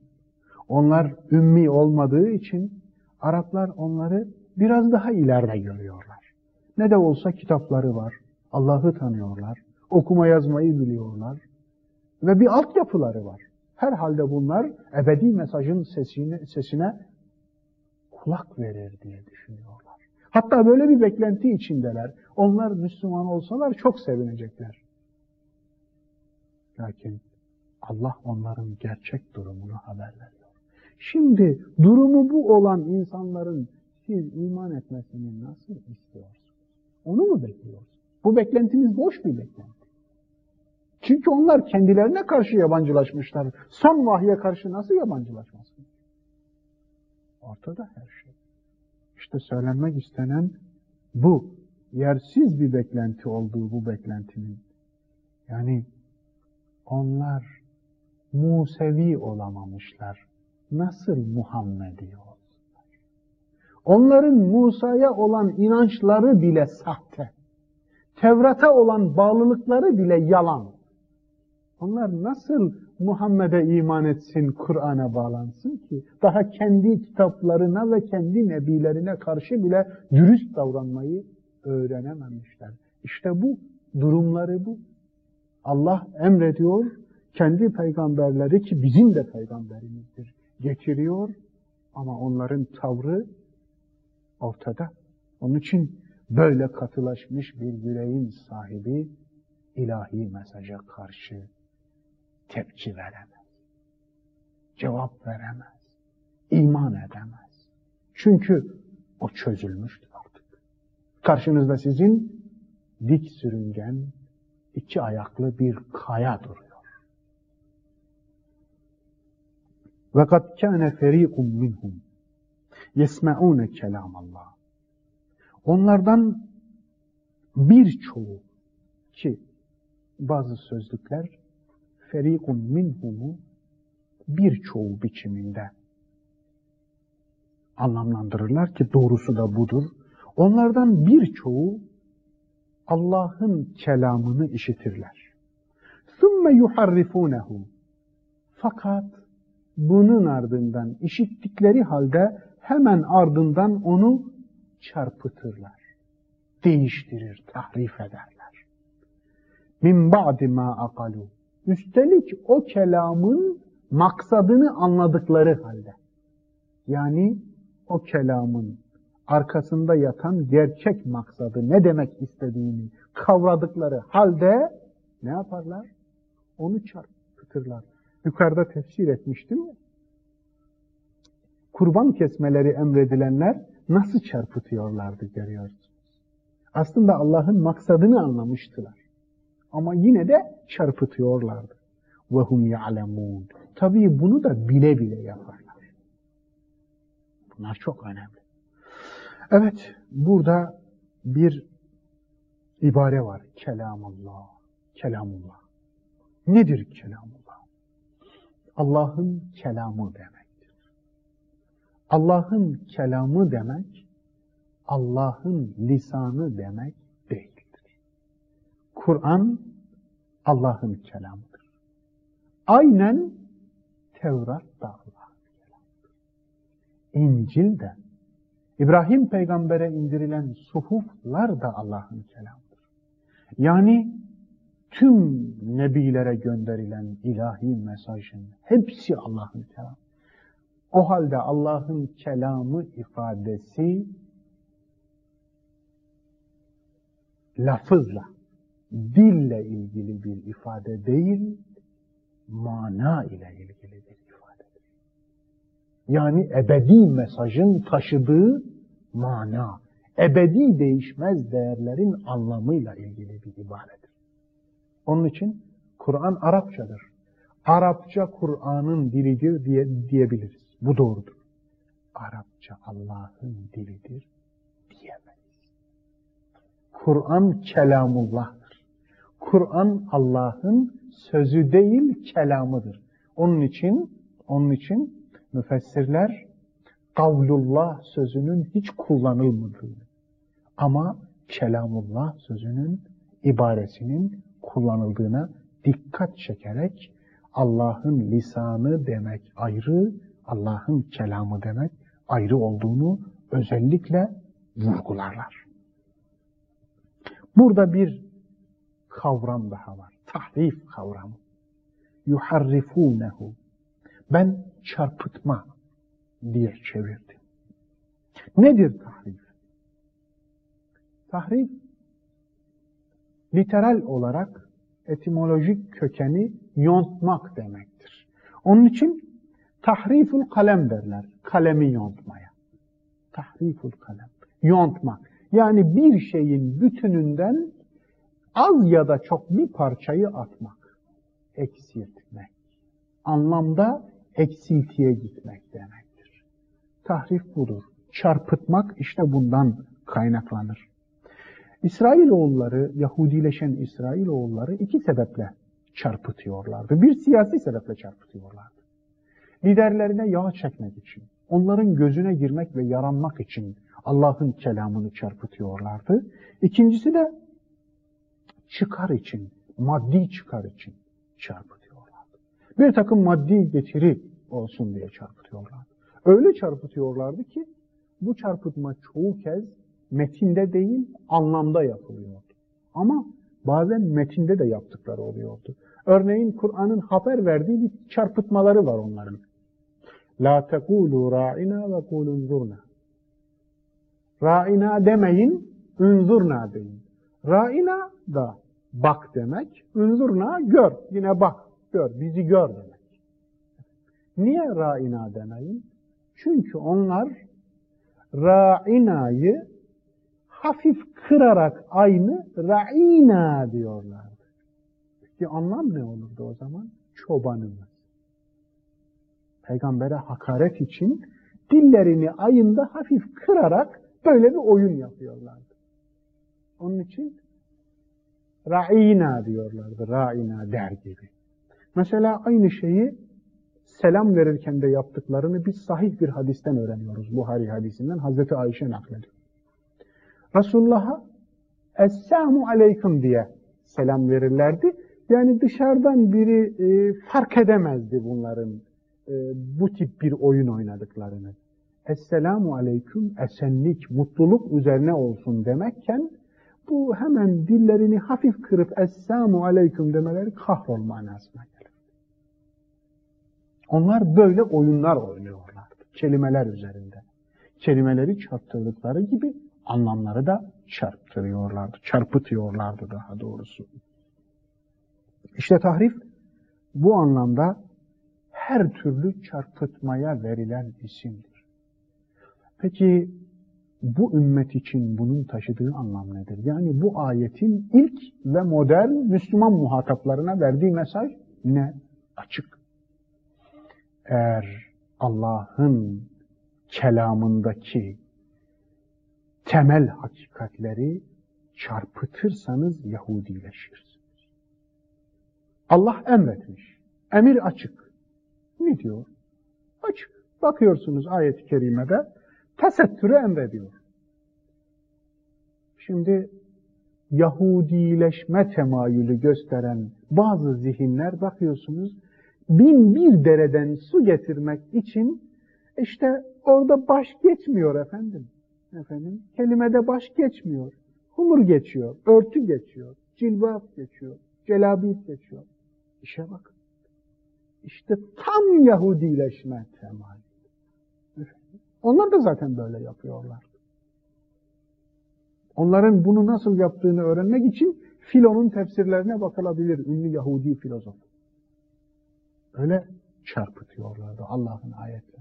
onlar ümmi olmadığı için Araplar onları biraz daha ileride görüyorlar. Ne de olsa kitapları var, Allah'ı tanıyorlar, okuma yazmayı biliyorlar ve bir altyapıları var. Herhalde bunlar ebedi mesajın sesine, sesine kulak verir diye düşünüyorlar. Hatta böyle bir beklenti içindeler. Onlar Müslüman olsalar çok sevinecekler. Lakin Allah onların gerçek durumunu haber veriyor. Şimdi durumu bu olan insanların siz iman etmesini nasıl istiyorsunuz? Onu mu bekliyorsunuz? Bu beklentiniz boş bir beklenti. Çünkü onlar kendilerine karşı yabancılaşmışlar. Son vahye karşı nasıl yabancılaşmasın? Ortada her şey. İşte söylenmek istenen bu. Yersiz bir beklenti olduğu bu beklentinin. Yani onlar Musevi olamamışlar. Nasıl Muhammedi olsunlar? Onların Musa'ya olan inançları bile sahte. Tevrat'a olan bağlılıkları bile yalan. Onlar nasıl Muhammed'e iman etsin, Kur'an'a bağlansın ki? Daha kendi kitaplarına ve kendi nebilerine karşı bile dürüst davranmayı öğrenememişler. İşte bu, durumları bu. Allah emrediyor, kendi peygamberleri ki bizim de peygamberimizdir getiriyor ama onların tavrı ortada. Onun için böyle katılaşmış bir yüreğin sahibi ilahi mesaja karşı tepki veremez. Cevap veremez. iman edemez. Çünkü o çözülmüştür artık. Karşınızda sizin dik sürüngen, iki ayaklı bir kaya duruyor. Ve kad kâne ferîkum minhum yesme'ûne kelâmallah. Onlardan birçoğu ki bazı sözlükler ferikun minhumu birçoğu biçiminde anlamlandırırlar ki doğrusu da budur. Onlardan birçoğu Allah'ın kelamını işitirler. ثُمَّ يُحَرِّفُونَهُ Fakat bunun ardından işittikleri halde hemen ardından onu çarpıtırlar. Değiştirir, tahrif ederler. Min ba'di ma akalu. Üstelik o kelamın maksadını anladıkları halde. Yani o kelamın arkasında yatan gerçek maksadı ne demek istediğini kavradıkları halde ne yaparlar? Onu çarpıtırlar Yukarıda tefsir etmiştim ya. Kurban kesmeleri emredilenler nasıl çarpıtıyorlardı görüyorsunuz. Aslında Allah'ın maksadını anlamıştılar. Ama yine de çarpıtıyorlardı. وَهُمْ يَعْلَمُونَ Tabii bunu da bile bile yaparlar. Bunlar çok önemli. Evet, burada bir ibare var. Kelamullah. Kelamullah. Nedir kelamullah? Allah'ın kelamı demektir. Allah'ın kelamı demek, Allah'ın lisanı demek değildir. Kur'an Allah'ın kelamıdır. Aynen Tevrat da Allah'ın kelamıdır. İncil de, İbrahim peygambere indirilen suhuflar da Allah'ın kelamıdır. Yani tüm nebilere gönderilen ilahi mesajın hepsi Allah'ın kelamı. O halde Allah'ın kelamı ifadesi lafızla, dille ilgili bir ifade değil, mana ile ilgili bir ifadedir. Yani ebedi mesajın taşıdığı mana, ebedi değişmez değerlerin anlamıyla ilgili bir ibaredir. Onun için Kur'an Arapçadır. Arapça Kur'an'ın dilidir diye diyebiliriz. Bu doğrudur. Arapça Allah'ın dilidir diyemeyiz. Kur'an kelamullah'tır. Kur'an Allah'ın sözü değil kelamıdır. Onun için onun için müfessirler kavlullah sözünün hiç kullanılmadığını ama kelamullah sözünün ibaresinin kullanıldığına dikkat çekerek Allah'ın lisanı demek ayrı, Allah'ın kelamı demek ayrı olduğunu özellikle vurgularlar. Burada bir kavram daha var. Tahrif kavramı. Yuharrifunehu. Ben çarpıtma diye çevirdim. Nedir tahrif? Tahrif literal olarak etimolojik kökeni yontmak demektir. Onun için tahriful kalem derler. Kalemi yontmaya. Tahriful kalem. Yontmak. Yani bir şeyin bütününden az ya da çok bir parçayı atmak. Eksiltmek. Anlamda eksiltiye gitmek demektir. Tahrif budur. Çarpıtmak işte bundan kaynaklanır. İsrailoğulları, Yahudileşen İsrailoğulları iki sebeple çarpıtıyorlardı. Bir siyasi sebeple çarpıtıyorlardı. Liderlerine yağ çekmek için, onların gözüne girmek ve yaranmak için Allah'ın kelamını çarpıtıyorlardı. İkincisi de çıkar için, maddi çıkar için çarpıtıyorlardı. Bir takım maddi getiri olsun diye çarpıtıyorlardı. Öyle çarpıtıyorlardı ki bu çarpıtma çoğu kez metinde değil anlamda yapılıyordu. Ama bazen metinde de yaptıkları oluyordu. Örneğin Kur'an'ın haber verdiği bir çarpıtmaları var onların. La tekulu ra'ina ve kulu zurna. Ra'ina demeyin, unzurna deyin. Ra'ina da bak demek, unzurna gör, yine bak, gör, bizi gör demek. Niye ra'ina demeyin? Çünkü onlar ra'inayı hafif kırarak aynı ra'ina diyorlardı. Peki anlam ne olurdu o zaman? Çobanımız. Peygamber'e hakaret için dillerini ayında hafif kırarak böyle bir oyun yapıyorlardı. Onun için ra'ina diyorlardı. Ra'ina der gibi. Mesela aynı şeyi selam verirken de yaptıklarını biz sahih bir hadisten öğreniyoruz. Buhari hadisinden Hazreti Ayşe naklediyor. Resulullah'a Esselamu Aleyküm diye selam verirlerdi. Yani dışarıdan biri e, fark edemezdi bunların e, bu tip bir oyun oynadıklarını. Esselamu Aleyküm, esenlik, mutluluk üzerine olsun demekken bu hemen dillerini hafif kırıp Esselamu Aleyküm demeleri kahrol manasına gelir. Onlar böyle oyunlar oynuyorlardı. Kelimeler üzerinde. Kelimeleri çarptırdıkları gibi anlamları da çarptırıyorlardı. Çarpıtıyorlardı daha doğrusu. İşte tahrif bu anlamda her türlü çarpıtmaya verilen isimdir. Peki bu ümmet için bunun taşıdığı anlam nedir? Yani bu ayetin ilk ve modern Müslüman muhataplarına verdiği mesaj ne? Açık. Eğer Allah'ın kelamındaki temel hakikatleri çarpıtırsanız Yahudileşirsiniz. Allah emretmiş. Emir açık. Ne diyor? Açık. Bakıyorsunuz ayet-i kerimede tesettürü emrediyor. Şimdi Yahudileşme temayülü gösteren bazı zihinler bakıyorsunuz bin bir dereden su getirmek için işte orada baş geçmiyor efendim. Efendim kelimede baş geçmiyor. Humur geçiyor, örtü geçiyor, cilbap geçiyor, celabit geçiyor. İşe bak. İşte tam Yahudileşme temayülü. Onlar da zaten böyle yapıyorlar. Onların bunu nasıl yaptığını öğrenmek için Filon'un tefsirlerine bakılabilir. Ünlü Yahudi filozof. Öyle çarpıtıyorlardı Allah'ın ayetleri.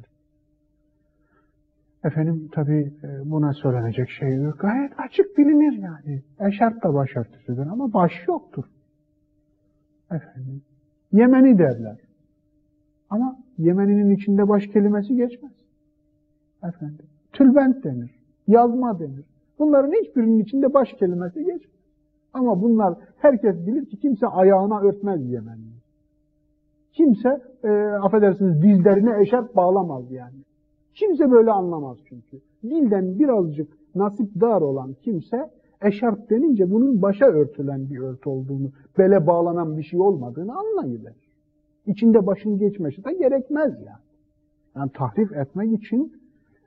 Efendim tabi e, buna söylenecek şey yok. Gayet açık bilinir yani. Eşarp da başörtüsüdür ama baş yoktur. Efendim. Yemeni derler. Ama Yemeni'nin içinde baş kelimesi geçmez. Efendim. Tülbent denir. Yazma denir. Bunların hiçbirinin içinde baş kelimesi geçmez. Ama bunlar herkes bilir ki kimse ayağına örtmez Yemenli. Kimse e, affedersiniz dizlerine eşarp bağlamaz yani. Kimse böyle anlamaz çünkü. Dilden birazcık nasip dar olan kimse eşarp denince bunun başa örtülen bir örtü olduğunu, bele bağlanan bir şey olmadığını anlayıverir. İçinde başın geçmesi de gerekmez yani. Yani tahrif etmek için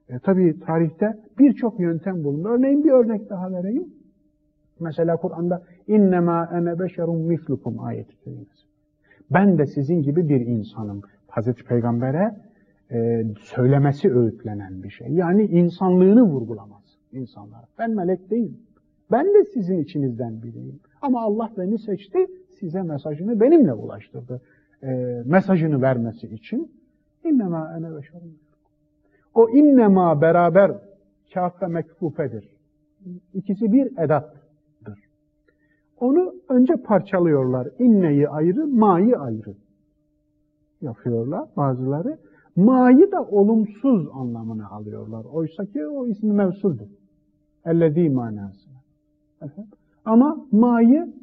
e, tabii tarihte birçok yöntem bulunur. Örneğin bir örnek daha vereyim. Mesela Kur'an'da innema ene beşerun mislukum ayeti kerimesi. Ben de sizin gibi bir insanım. Hazreti Peygamber'e e, söylemesi öğütlenen bir şey. Yani insanlığını vurgulamaz insanlara. Ben melek değilim. Ben de sizin içinizden biriyim. Ama Allah beni seçti, size mesajını benimle ulaştırdı. E, mesajını vermesi için. İnnemâ ene beşerun O innema beraber kâf ve mekfufedir. İkisi bir edattır. Onu önce parçalıyorlar. İnneyi ayrı, ma'yı ayrı yapıyorlar bazıları. Ma'yı da olumsuz anlamına alıyorlar. Oysa ki o ismi mevsuldur. Ellezî manasına. Ama ma'yı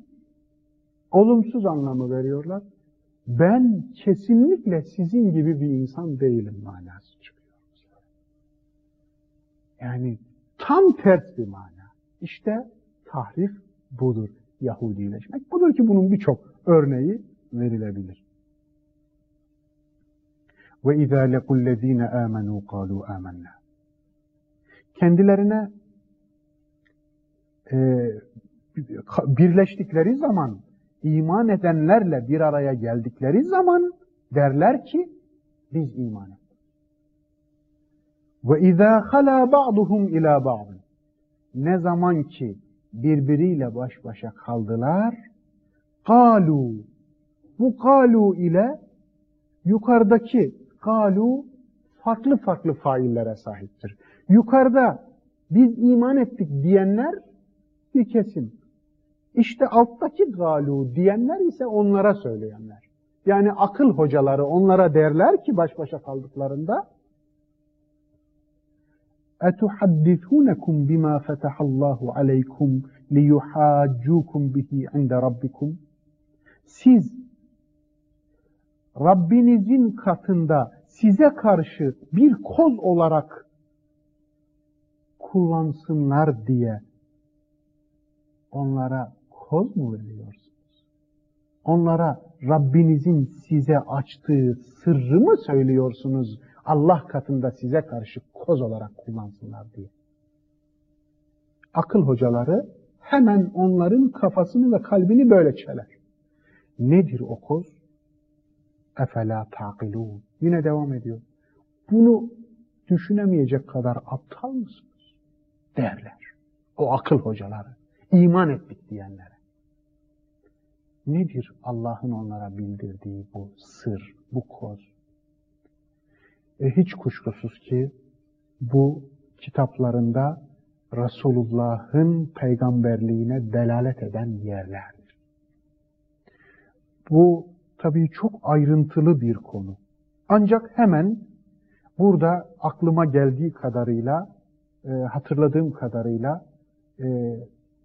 olumsuz anlamı veriyorlar. Ben kesinlikle sizin gibi bir insan değilim manası çıkıyor. Yani tam ters bir mana. İşte tahrif budur. Yahudileşmek. Budur ki bunun birçok örneği verilebilir. Ve izâ lekullezîne âmenû kâlû âmennâ. Kendilerine e, birleştikleri zaman, iman edenlerle bir araya geldikleri zaman derler ki biz iman ettik. İzâ halâ ba'duhum ilâ ba'd. Ne zaman ki birbiriyle baş başa kaldılar, kalu, bu kalu ile yukarıdaki kalu farklı farklı faillere sahiptir. Yukarıda biz iman ettik diyenler bir kesim. İşte alttaki galu diyenler ise onlara söyleyenler. Yani akıl hocaları onlara derler ki baş başa kaldıklarında اَتُحَدِّثُونَكُمْ بِمَا فَتَحَ اللّٰهُ عَلَيْكُمْ لِيُحَاجُّوكُمْ بِهِ عِنْدَ رَبِّكُمْ Siz Rabbinizin katında size karşı bir koz olarak kullansınlar diye onlara koz mu veriyorsunuz? Onlara Rabbinizin size açtığı sırrı mı söylüyorsunuz? Allah katında size karşı koz olarak kullansınlar diye. Akıl hocaları hemen onların kafasını ve kalbini böyle çeler. Nedir o koz? Efela taqilun. Yine devam ediyor. Bunu düşünemeyecek kadar aptal mısınız? Derler. O akıl hocaları. iman ettik diyenlere. Nedir Allah'ın onlara bildirdiği bu sır, bu koz? E, hiç kuşkusuz ki bu kitaplarında Resulullah'ın peygamberliğine delalet eden yerlerdir. Bu tabii çok ayrıntılı bir konu. Ancak hemen burada aklıma geldiği kadarıyla, e, hatırladığım kadarıyla e,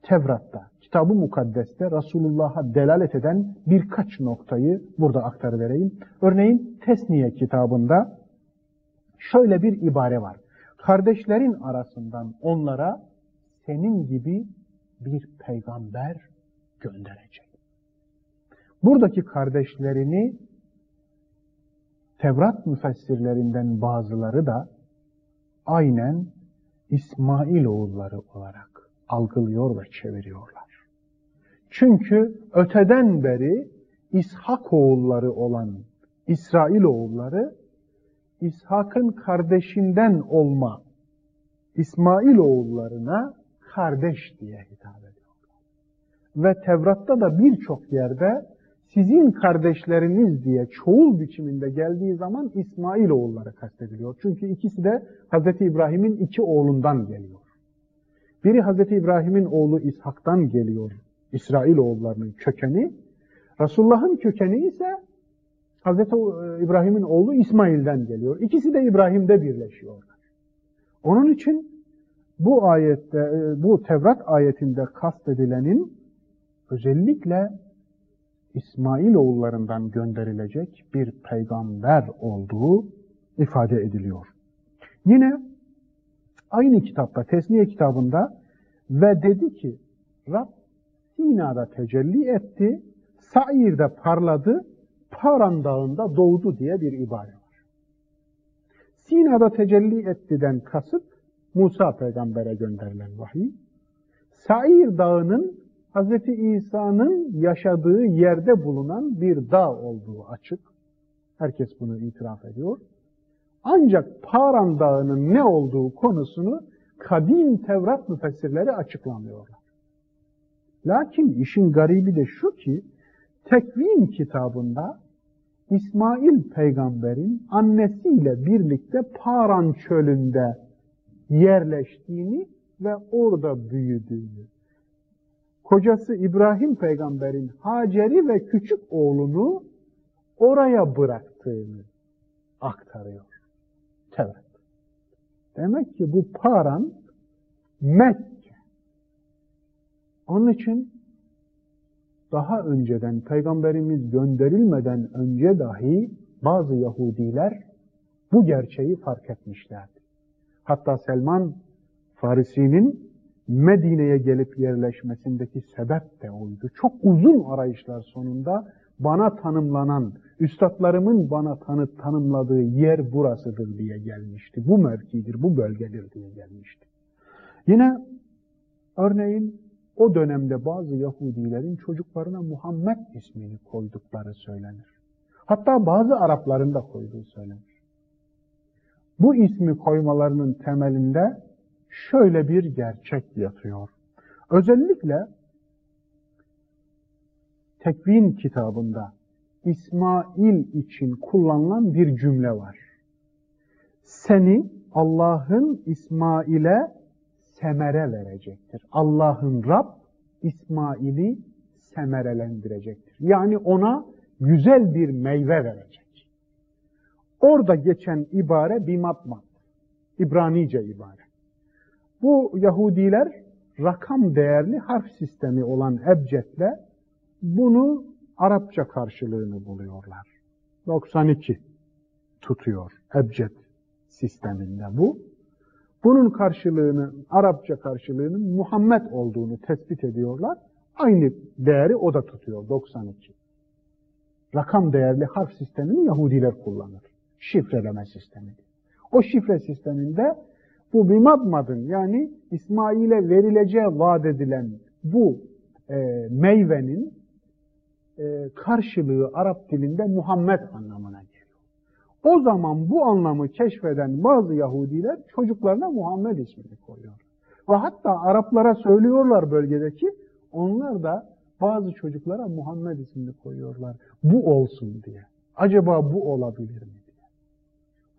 Tevrat'ta, kitabı mukaddeste Resulullah'a delalet eden birkaç noktayı burada aktarıvereyim. Örneğin Tesniye kitabında şöyle bir ibare var. Kardeşlerin arasından onlara senin gibi bir peygamber gönderecek. Buradaki kardeşlerini Tevrat müfessirlerinden bazıları da aynen İsmail oğulları olarak algılıyor ve çeviriyorlar. Çünkü öteden beri İshak oğulları olan İsrail oğulları İshak'ın kardeşinden olma İsmail oğullarına kardeş diye hitap ediyorlar. Ve Tevrat'ta da birçok yerde sizin kardeşleriniz diye çoğul biçiminde geldiği zaman İsmail oğulları kastediliyor. Çünkü ikisi de Hz. İbrahim'in iki oğlundan geliyor. Biri Hz. İbrahim'in oğlu İshak'tan geliyor. İsrail oğullarının kökeni. Resulullah'ın kökeni ise Hz. İbrahim'in oğlu İsmail'den geliyor. İkisi de İbrahim'de birleşiyorlar. Onun için bu ayette, bu Tevrat ayetinde kastedilenin özellikle İsmail oğullarından gönderilecek bir peygamber olduğu ifade ediliyor. Yine aynı kitapta, Tesniye kitabında ve dedi ki Rab Sina'da tecelli etti, Sair'de parladı, Paran dağında doğdu diye bir ibare var. Sina'da tecelli ettiden kasıt Musa peygambere gönderilen vahiy. Sair dağının Hz. İsa'nın yaşadığı yerde bulunan bir dağ olduğu açık. Herkes bunu itiraf ediyor. Ancak Paran Dağı'nın ne olduğu konusunu kadim Tevrat müfessirleri açıklamıyorlar. Lakin işin garibi de şu ki, Tekvin kitabında İsmail peygamberin annesiyle birlikte Paran çölünde yerleştiğini ve orada büyüdüğünü, kocası İbrahim peygamberin Hacer'i ve küçük oğlunu oraya bıraktığını aktarıyor. Tevrat. Demek ki bu Paran Mekke. Onun için daha önceden peygamberimiz gönderilmeden önce dahi bazı Yahudiler bu gerçeği fark etmişlerdi. Hatta Selman Farisi'nin Medine'ye gelip yerleşmesindeki sebep de oydu. Çok uzun arayışlar sonunda bana tanımlanan, üstadlarımın bana tanı, tanımladığı yer burasıdır diye gelmişti. Bu mevkidir, bu bölgedir diye gelmişti. Yine örneğin o dönemde bazı Yahudilerin çocuklarına Muhammed ismini koydukları söylenir. Hatta bazı Arapların da koyduğu söylenir. Bu ismi koymalarının temelinde şöyle bir gerçek yatıyor. Özellikle Tekvin kitabında İsmail için kullanılan bir cümle var. Seni Allah'ın İsmail'e semere verecektir. Allah'ın Rab İsmail'i semerelendirecektir. Yani ona güzel bir meyve verecek. Orada geçen ibare bimatmat. İbranice ibare. Bu Yahudiler rakam değerli harf sistemi olan ebcetle bunu Arapça karşılığını buluyorlar. 92 tutuyor ebced sisteminde bu. Bunun karşılığını, Arapça karşılığının Muhammed olduğunu tespit ediyorlar. Aynı değeri o da tutuyor 92. Rakam değerli harf sistemini Yahudiler kullanır. Şifreleme sistemi. O şifre sisteminde bu bimadmadın yani İsmail'e verileceği vaat edilen bu e, meyvenin e, karşılığı Arap dilinde Muhammed anlamına geliyor. O zaman bu anlamı keşfeden bazı Yahudiler çocuklarına Muhammed ismini koyuyor. Ve hatta Araplara söylüyorlar bölgedeki, onlar da bazı çocuklara Muhammed ismini koyuyorlar. Bu olsun diye. Acaba bu olabilir mi diye.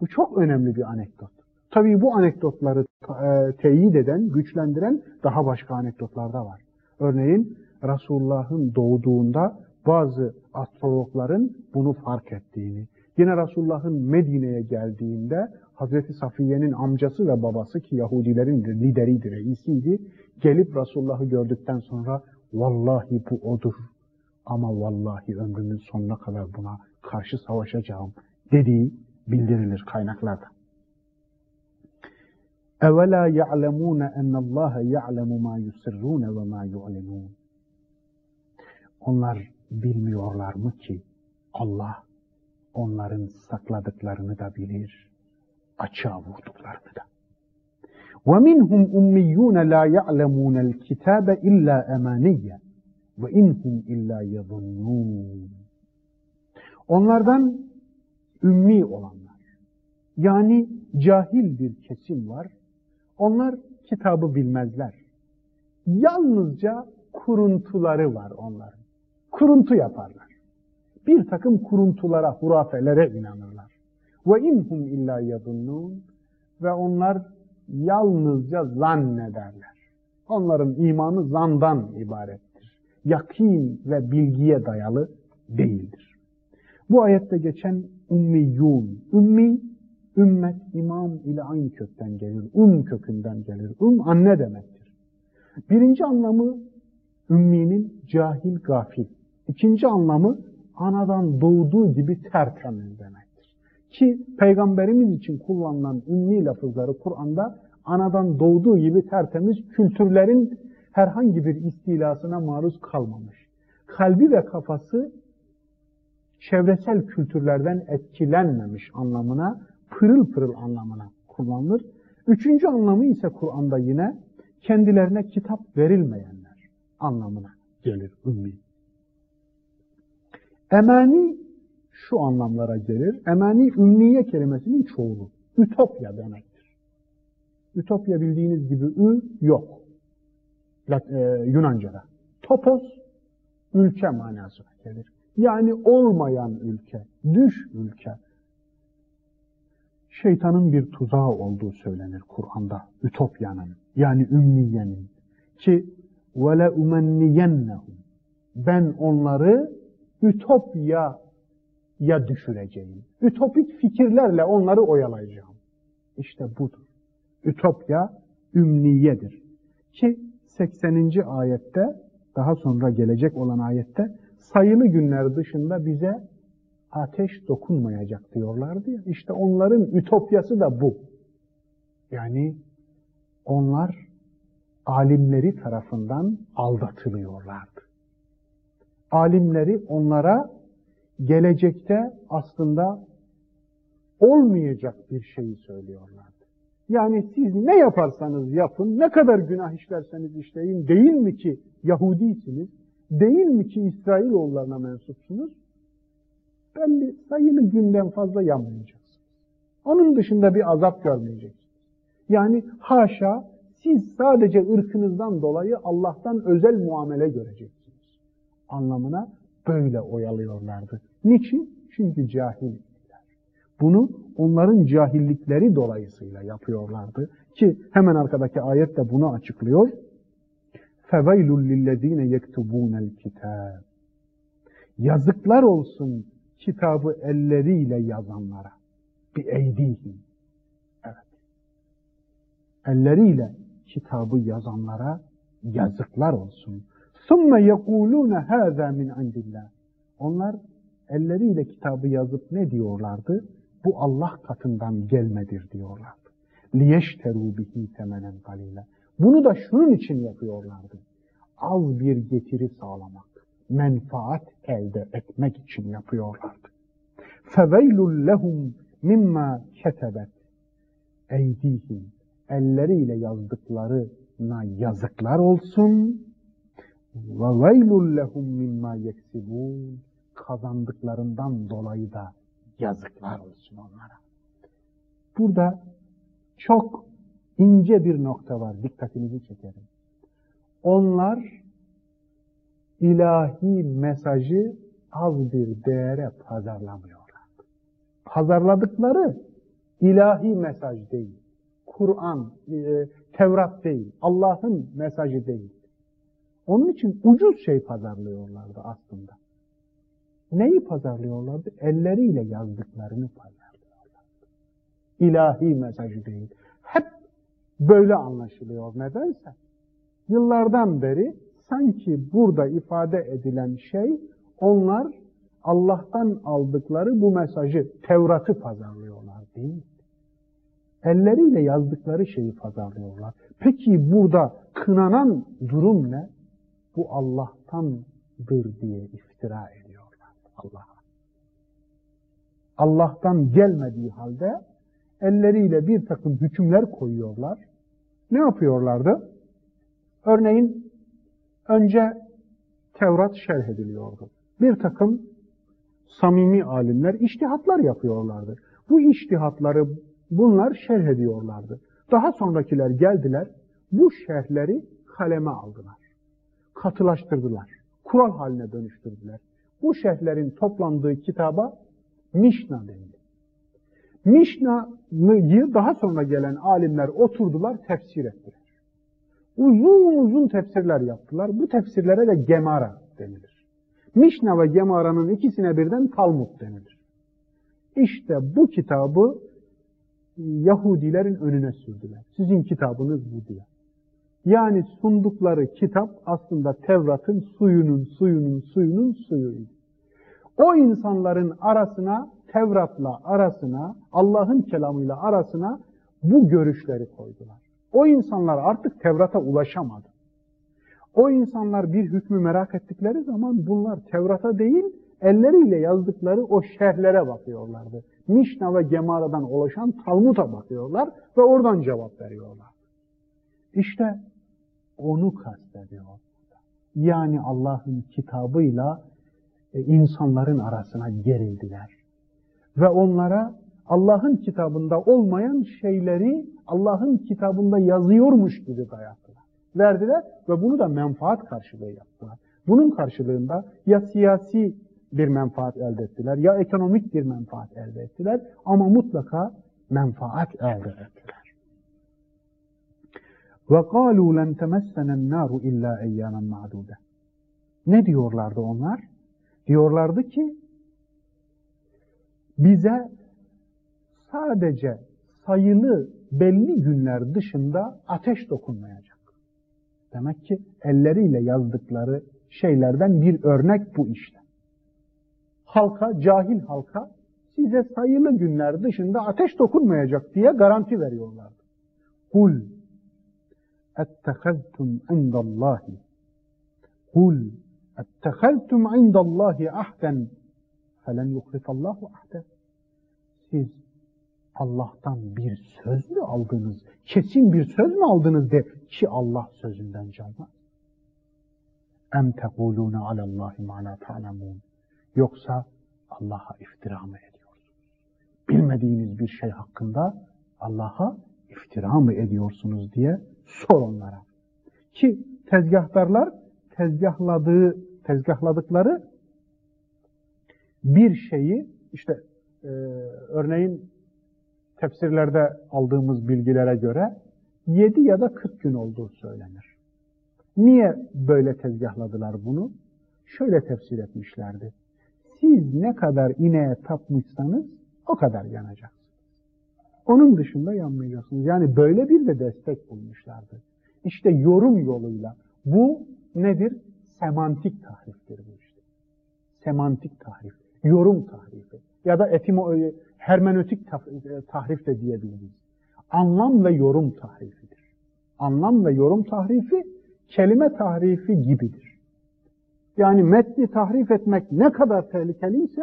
Bu çok önemli bir anekdot. Tabii bu anekdotları e, teyit eden, güçlendiren daha başka anekdotlar da var. Örneğin Resulullah'ın doğduğunda bazı astrologların bunu fark ettiğini, yine Resulullah'ın Medine'ye geldiğinde Hazreti Safiye'nin amcası ve babası ki Yahudilerin lideriydi, reisiydi, gelip Resulullah'ı gördükten sonra vallahi bu odur ama vallahi ömrümün sonuna kadar buna karşı savaşacağım dediği bildirilir kaynaklarda اَوَلَا يَعْلَمُونَ اَنَّ اللّٰهَ يَعْلَمُ مَا يُسِرُّونَ وَمَا يُعْلِنُونَ Onlar bilmiyorlar mı ki Allah onların sakladıklarını da bilir, açığa vurduklarını da. وَمِنْهُمْ اُمِّيُّونَ لَا يَعْلَمُونَ الْكِتَابَ اِلَّا اَمَانِيَّ وَاِنْهُمْ اِلَّا يَظُنُّونَ Onlardan ümmi olanlar, yani cahil bir kesim var, onlar kitabı bilmezler. Yalnızca kuruntuları var onların. Kuruntu yaparlar. Bir takım kuruntulara, hurafelere inanırlar. Ve inhum illa yadunnun ve onlar yalnızca zannederler. Onların imanı zandan ibarettir. Yakin ve bilgiye dayalı değildir. Bu ayette geçen ümmiyun, ümmi, ümmet, imam ile aynı kökten gelir. Um kökünden gelir. Um anne demektir. Birinci anlamı ümminin cahil, gafil. İkinci anlamı anadan doğduğu gibi tertemiz demektir. Ki peygamberimiz için kullanılan ümmi lafızları Kur'an'da anadan doğduğu gibi tertemiz kültürlerin herhangi bir istilasına maruz kalmamış. Kalbi ve kafası çevresel kültürlerden etkilenmemiş anlamına, pırıl pırıl anlamına kullanılır. Üçüncü anlamı ise Kur'an'da yine kendilerine kitap verilmeyenler anlamına gelir ümmi. Emani şu anlamlara gelir. Emani ümmiye kelimesinin çoğulu. Ütopya demektir. Ütopya bildiğiniz gibi ü yok. E, Yunanca'da. Topos ülke manasına gelir. Yani olmayan ülke, düş ülke şeytanın bir tuzağı olduğu söylenir Kur'an'da. Ütopyanın yani ümniyenin ki vele umenniyennehum ben onları ütopya ya düşüreceğim. Ütopik fikirlerle onları oyalayacağım. İşte budur. Ütopya ümniyedir. Ki 80. ayette daha sonra gelecek olan ayette sayılı günler dışında bize ateş dokunmayacak diyorlardı ya. İşte onların ütopyası da bu. Yani onlar alimleri tarafından aldatılıyorlardı. Alimleri onlara gelecekte aslında olmayacak bir şeyi söylüyorlardı. Yani siz ne yaparsanız yapın, ne kadar günah işlerseniz işleyin, değil mi ki Yahudisiniz, değil mi ki İsrailoğullarına mensupsunuz? Belli sayılı günden fazla yanmayacaksınız. Onun dışında bir azap görmeyeceksiniz. Yani haşa siz sadece ırkınızdan dolayı Allah'tan özel muamele göreceksiniz. Anlamına böyle oyalıyorlardı. Niçin? Çünkü cahildiler. Bunu onların cahillikleri dolayısıyla yapıyorlardı. Ki hemen arkadaki ayet de bunu açıklıyor. فَوَيْلُ لِلَّذ۪ينَ يَكْتُبُونَ الْكِتَابِ Yazıklar olsun kitabı elleriyle yazanlara. Bi eydihim. Evet. Elleriyle kitabı yazanlara yazıklar olsun. Sümme yekulûne hâzâ min indillah. Onlar elleriyle kitabı yazıp ne diyorlardı? Bu Allah katından gelmedir diyorlardı. Liyeşteru bihi temenen galile. Bunu da şunun için yapıyorlardı. Az bir getiri sağlamak menfaat elde etmek için yapıyorlardı. فَوَيْلٌ لَهُمْ مِمَّا كَتَبَتْ اَيْدِيهِمْ Elleriyle yazdıklarına yazıklar olsun. وَوَيْلٌ لَهُمْ مِمَّا يَكْسِبُونَ Kazandıklarından dolayı da yazıklar olsun onlara. Burada çok ince bir nokta var. Dikkatinizi çekerim. Onlar ilahi mesajı az bir değere pazarlamıyorlar. Pazarladıkları ilahi mesaj değil. Kur'an, e, Tevrat değil. Allah'ın mesajı değil. Onun için ucuz şey pazarlıyorlardı aslında. Neyi pazarlıyorlardı? Elleriyle yazdıklarını pazarlıyorlardı. İlahi mesajı değil. Hep böyle anlaşılıyor nedense. Yıllardan beri sanki burada ifade edilen şey onlar Allah'tan aldıkları bu mesajı, Tevrat'ı pazarlıyorlar değil? Elleriyle yazdıkları şeyi pazarlıyorlar. Peki burada kınanan durum ne? Bu Allah'tandır diye iftira ediyorlar Allah'a. Allah'tan gelmediği halde elleriyle bir takım hükümler koyuyorlar. Ne yapıyorlardı? Örneğin önce Tevrat şerh ediliyordu. Bir takım samimi alimler iştihatlar yapıyorlardı. Bu iştihatları bunlar şerh ediyorlardı. Daha sonrakiler geldiler, bu şerhleri kaleme aldılar. Katılaştırdılar. Kural haline dönüştürdüler. Bu şehirlerin toplandığı kitaba Mişna denildi. Mişna'yı daha sonra gelen alimler oturdular, tefsir ettiler. Uzun uzun tefsirler yaptılar. Bu tefsirlere de Gemara denilir. Mişna ve Gemara'nın ikisine birden Talmud denilir. İşte bu kitabı Yahudilerin önüne sürdüler. Sizin kitabınız bu diye. Yani sundukları kitap aslında Tevrat'ın suyunun suyunun suyunun suyuydu. O insanların arasına, Tevrat'la arasına, Allah'ın kelamıyla arasına bu görüşleri koydular. O insanlar artık Tevrat'a ulaşamadı. O insanlar bir hükmü merak ettikleri zaman bunlar Tevrat'a değil, elleriyle yazdıkları o şerhlere bakıyorlardı. Mişna ve Gemara'dan oluşan Talmud'a bakıyorlar ve oradan cevap veriyorlar. İşte onu kastediyor. Yani Allah'ın kitabıyla e, insanların arasına gerildiler. Ve onlara Allah'ın kitabında olmayan şeyleri Allah'ın kitabında yazıyormuş gibi dayattılar. Verdiler ve bunu da menfaat karşılığı yaptılar. Bunun karşılığında ya siyasi bir menfaat elde ettiler ya ekonomik bir menfaat elde ettiler ama mutlaka menfaat elde ettiler. Kalu len temessenen naru illa eyyamen ma'dude. Ne diyorlardı onlar? Diyorlardı ki bize sadece sayılı belli günler dışında ateş dokunmayacak. Demek ki elleriyle yazdıkları şeylerden bir örnek bu işte. Halka, cahil halka size sayılı günler dışında ateş dokunmayacak diye garanti veriyorlardı. Kul ettekheztum indallahi Kul ettekheztum indallahi ahden felen yukrifallahu ahden Siz Allah'tan bir söz mü aldınız? Kesin bir söz mü aldınız de ki Allah sözünden canmaz? Em tekulûne alallâhi mâ lâ. Yoksa Allah'a iftira mı ediyorsunuz? Bilmediğiniz bir şey hakkında Allah'a iftira mı ediyorsunuz diye sor onlara. Ki tezgahtarlar tezgahladığı, tezgahladıkları bir şeyi işte e, örneğin tefsirlerde aldığımız bilgilere göre 7 ya da 40 gün olduğu söylenir. Niye böyle tezgahladılar bunu? Şöyle tefsir etmişlerdi. Siz ne kadar ineğe tapmışsanız o kadar yanacaksınız. Onun dışında yanmayacaksınız. Yani böyle bir de destek bulmuşlardı. İşte yorum yoluyla. Bu nedir? Semantik tahriftir bu işte. Semantik tahrif. Yorum tahrifi. Ya da etimo, hermenötik e, tahrif de diyebiliriz. Anlam ve yorum tahrifidir. Anlam ve yorum tahrifi kelime tahrifi gibidir. Yani metni tahrif etmek ne kadar tehlikeliyse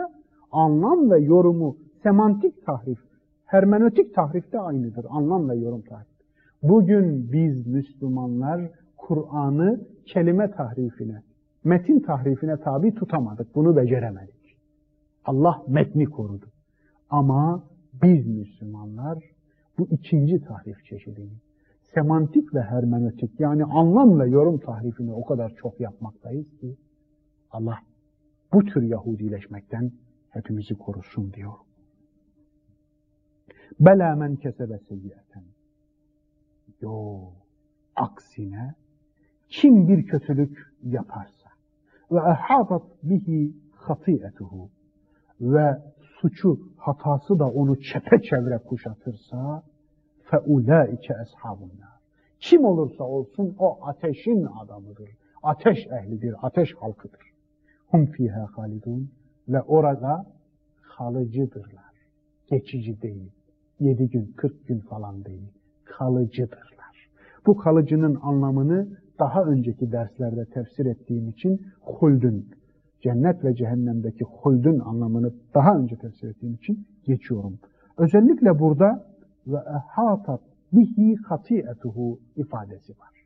anlam ve yorumu semantik tahrif, hermenötik tahrif de aynıdır. Anlam ve yorum tahrif. Bugün biz Müslümanlar Kur'an'ı kelime tahrifine, metin tahrifine tabi tutamadık. Bunu beceremedik. Allah metni korudu. Ama biz Müslümanlar bu ikinci tahrif çeşidini, semantik ve hermenötik yani anlam ve yorum tahrifini o kadar çok yapmaktayız ki Allah bu tür Yahudileşmekten hepimizi korusun diyor. Bela men kesebe seyyiyeten. Yo, aksine kim bir kötülük yaparsa ve ehatat bihi hatiyetuhu ve suçu, hatası da onu çepeçevre kuşatırsa feulaike eshabunlar. Kim olursa olsun o ateşin adamıdır. Ateş ehlidir, ateş halkıdır. Hum fiha halidun ve orada kalıcıdırlar. Geçici değil. Yedi gün, kırk gün falan değil. Kalıcıdırlar. Bu kalıcının anlamını daha önceki derslerde tefsir ettiğim için huldün, cennet ve cehennemdeki huldün anlamını daha önce tefsir ettiğim için geçiyorum. Özellikle burada ve ehatat bihi hatiyetuhu ifadesi var.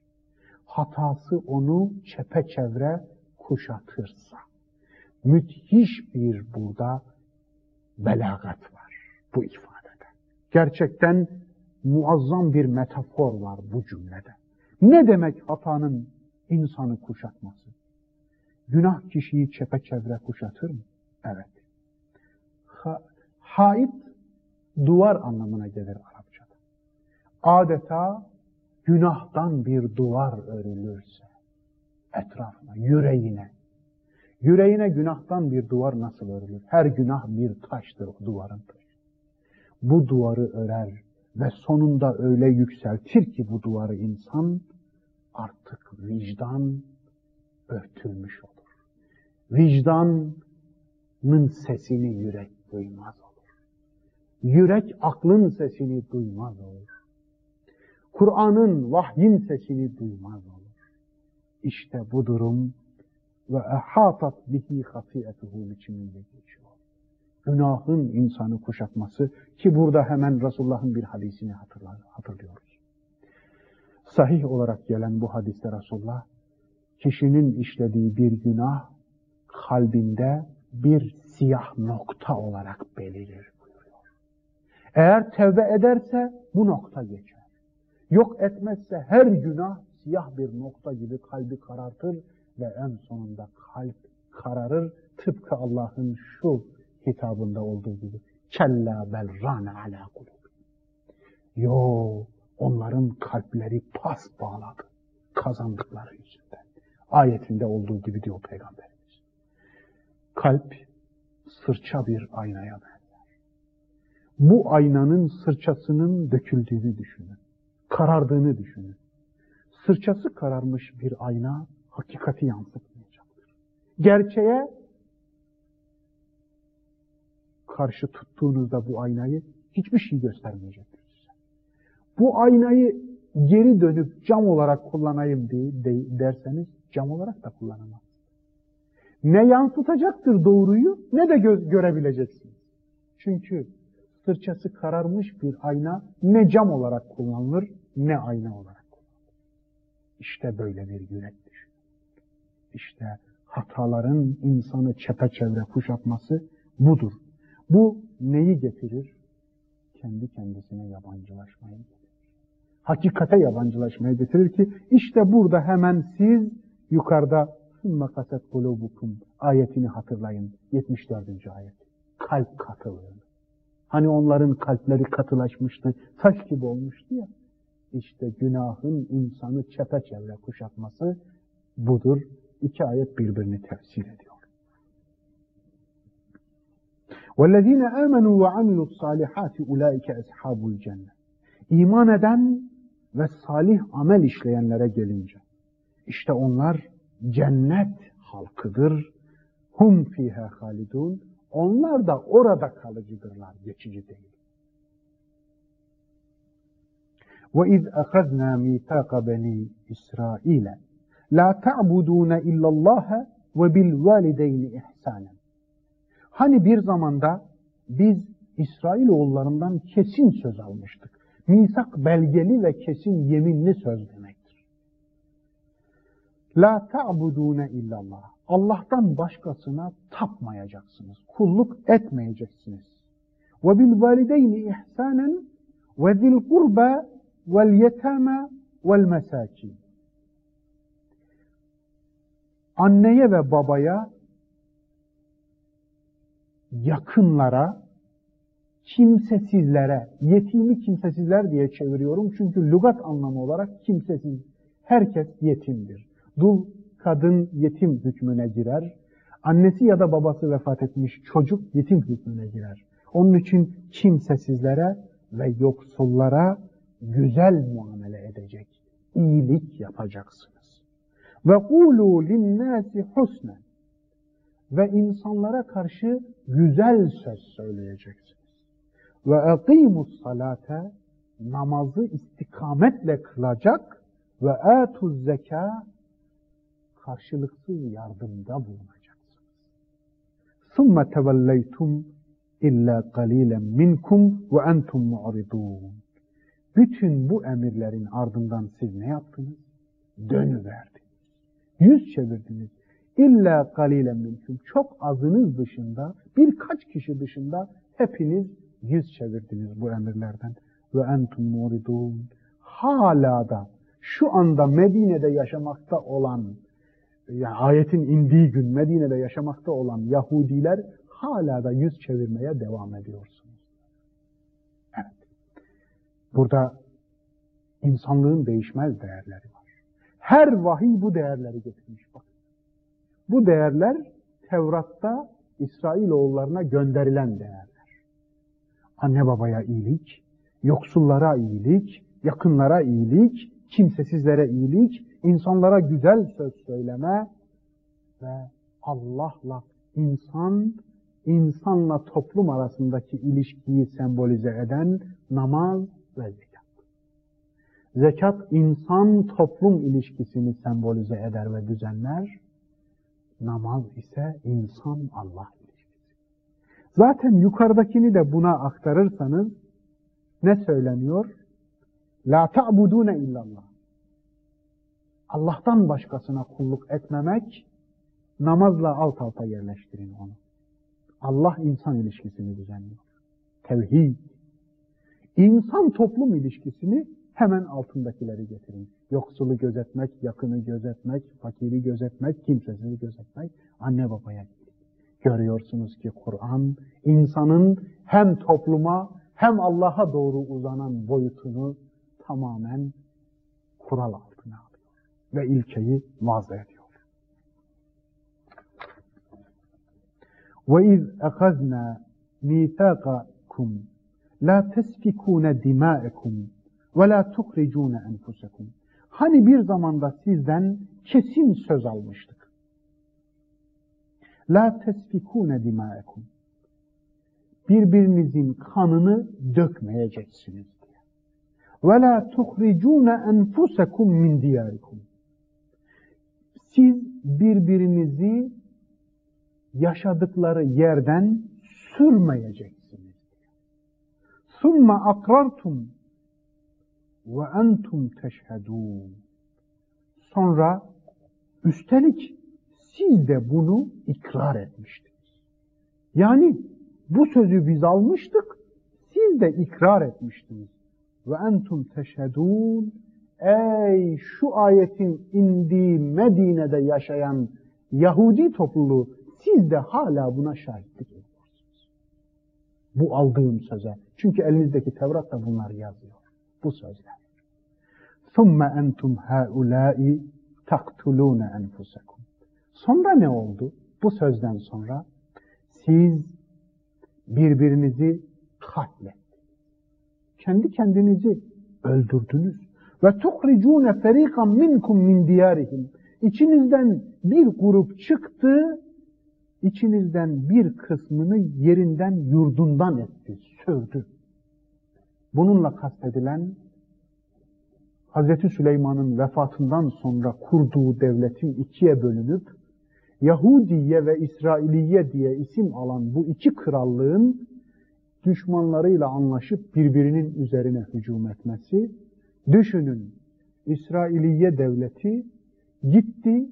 Hatası onu çepeçevre kuşatırsa. Müthiş bir burada belagat var bu ifadede. Gerçekten muazzam bir metafor var bu cümlede. Ne demek hatanın insanı kuşatması? Günah kişiyi çepeçevre kuşatır mı? Evet. Ha, hait duvar anlamına gelir Arapçada. Adeta günahtan bir duvar örülürse etrafına, yüreğine. Yüreğine günahtan bir duvar nasıl örülür? Her günah bir taştır o duvarın taşı. Bu duvarı örer ve sonunda öyle yükseltir ki bu duvarı insan artık vicdan örtülmüş olur. Vicdanın sesini yürek duymaz olur. Yürek aklın sesini duymaz olur. Kur'an'ın, vahyin sesini duymaz olur. İşte bu durum ve ehatat bihi hatiyetuhu biçiminde geçiyor. Günahın insanı kuşatması ki burada hemen Resulullah'ın bir hadisini hatırlar, hatırlıyoruz. Sahih olarak gelen bu hadiste Resulullah kişinin işlediği bir günah kalbinde bir siyah nokta olarak belirir buyuruyor. Eğer tevbe ederse bu nokta geçer. Yok etmezse her günah siyah bir nokta gibi kalbi karartır ve en sonunda kalp kararır. Tıpkı Allah'ın şu hitabında olduğu gibi. Kella bel râne alâ kulub. Yo, onların kalpleri pas bağladı. Kazandıkları yüzünden. Ayetinde olduğu gibi diyor Peygamberimiz. Kalp sırça bir aynaya benzer. Bu aynanın sırçasının döküldüğünü düşünün. Karardığını düşünün. Sırçası kararmış bir ayna hakikati yansıtmayacaktır. Gerçeğe karşı tuttuğunuzda bu aynayı hiçbir şey göstermeyecektir. Bu aynayı geri dönüp cam olarak kullanayım diye de, derseniz cam olarak da kullanamaz. Ne yansıtacaktır doğruyu ne de gö görebileceksiniz. Çünkü sırçası kararmış bir ayna ne cam olarak kullanılır ne ayna olarak kullanılır. İşte böyle bir yürek düşün. İşte hataların insanı çepeçevre kuşatması budur. Bu neyi getirir? Kendi kendisine yabancılaşmayı getirir. Hakikate yabancılaşmayı getirir ki işte burada hemen siz yukarıda ثُمَّ kaset kulubukum ayetini hatırlayın. 74. ayet. Kalp katılığı. Hani onların kalpleri katılaşmıştı, taş gibi olmuştu ya. İşte günahın insanı çepeçevre kuşatması budur. İki ayet birbirini tefsir ediyor. وَالَّذ۪ينَ آمَنُوا وَعَمِلُوا الصَّالِحَاتِ اُولَٰئِكَ اَصْحَابُ الْجَنَّةِ İman eden ve salih amel işleyenlere gelince, işte onlar cennet halkıdır. Hum fiha halidun. Onlar da orada kalıcıdırlar, geçici değil. وَاِذْ اَخَذْنَا مِيثَاقَ بَنِي إِسْرَائِيلَ لَا تَعْبُدُونَ اِلَّا اللّٰهَ وَبِالْوَالِدَيْنِ اِحْسَانًا Hani bir zamanda biz İsrail oğullarından kesin söz almıştık. Misak belgeli ve kesin yeminli söz demektir. La ta'budune illallah. Allah'tan başkasına tapmayacaksınız. Kulluk etmeyeceksiniz. Ve bil valideyni ihsanen ve zil kurba vel yetama vel mesakin. Anneye ve babaya yakınlara, kimsesizlere, yetimi kimsesizler diye çeviriyorum. Çünkü lügat anlamı olarak kimsesiz, herkes yetimdir. Dul kadın yetim hükmüne girer. Annesi ya da babası vefat etmiş çocuk yetim hükmüne girer. Onun için kimsesizlere ve yoksullara güzel muamele edecek, iyilik yapacaksınız. Ve kulu linnâsi husnen ve insanlara karşı güzel söz söyleyeceksiniz. Ve eqimus salate namazı istikametle kılacak ve etuz zeka karşılıksız yardımda bulunacaksınız. ثُمَّ تَوَلَّيْتُمْ اِلَّا قَلِيلًا مِنْكُمْ وَاَنْتُمْ مُعْرِضُونَ Bütün bu emirlerin ardından siz ne yaptınız? Dönüverdiniz. Yüz çevirdiniz. İlla kalilen minkum. Çok azınız dışında, birkaç kişi dışında hepiniz yüz çevirdiniz bu emirlerden. Ve entum muridun. Hala da şu anda Medine'de yaşamakta olan, yani ayetin indiği gün Medine'de yaşamakta olan Yahudiler hala da yüz çevirmeye devam ediyorsunuz. Evet. Burada insanlığın değişmez değerleri var. Her vahiy bu değerleri getirmiş bak. Bu değerler Tevrat'ta İsrailoğullarına gönderilen değerler. Anne babaya iyilik, yoksullara iyilik, yakınlara iyilik, kimsesizlere iyilik, insanlara güzel söz söyleme ve Allah'la insan, insanla toplum arasındaki ilişkiyi sembolize eden namaz ve zekat. Zekat insan toplum ilişkisini sembolize eder ve düzenler. Namaz ise insan Allah ilişkisi. Zaten yukarıdakini de buna aktarırsanız ne söyleniyor? La ta'budune illallah. Allah'tan başkasına kulluk etmemek, namazla alt alta yerleştirin onu. Allah insan ilişkisini düzenliyor. Tevhid. İnsan toplum ilişkisini hemen altındakileri getirin. Yoksulu gözetmek, yakını gözetmek, fakiri gözetmek, kimsesizi gözetmek, anne babaya Görüyorsunuz ki Kur'an insanın hem topluma hem Allah'a doğru uzanan boyutunu tamamen kural alıyor ve ilkeyi vaz ediyor. وَاِذْ اَخَذْنَا مِيثَاقَكُمْ لَا تَسْفِكُونَ دِمَاءَكُمْ وَلَا تُخْرِجُونَ أَنْفُسَكُمْ Hani bir zamanda sizden kesin söz almıştık. La tesfikune dima'ekum. Birbirinizin kanını dökmeyeceksiniz diye. Ve la tuhricune enfusekum min diyarikum. Siz birbirinizi yaşadıkları yerden sürmeyeceksiniz. Akrartum ve entum teşhedûn. Sonra üstelik siz de bunu ikrar etmiştiniz. Yani bu sözü biz almıştık, siz de ikrar etmiştiniz. Ve entum teşhedûn Ey şu ayetin indiği Medine'de yaşayan Yahudi topluluğu siz de hala buna şahitlik ediyorsunuz. Bu aldığım söze. Çünkü elinizdeki Tevrat da bunları yazıyor. Bu sözler. ثُمَّ أَنْتُمْ هَؤُلَاءِ تَقْتُلُونَ أَنْفُسَكُمْ Sonra ne oldu? Bu sözden sonra siz birbirinizi katlettiniz. Kendi kendinizi öldürdünüz. Ve tuhricune feriqan minkum min diyarihim. İçinizden bir grup çıktı, içinizden bir kısmını yerinden, yurdundan etti, sürdü. Bununla kastedilen Hazreti Süleyman'ın vefatından sonra kurduğu devletin ikiye bölünüp Yahudiye ve İsrailiye diye isim alan bu iki krallığın düşmanlarıyla anlaşıp birbirinin üzerine hücum etmesi. Düşünün, İsrailiye devleti gitti,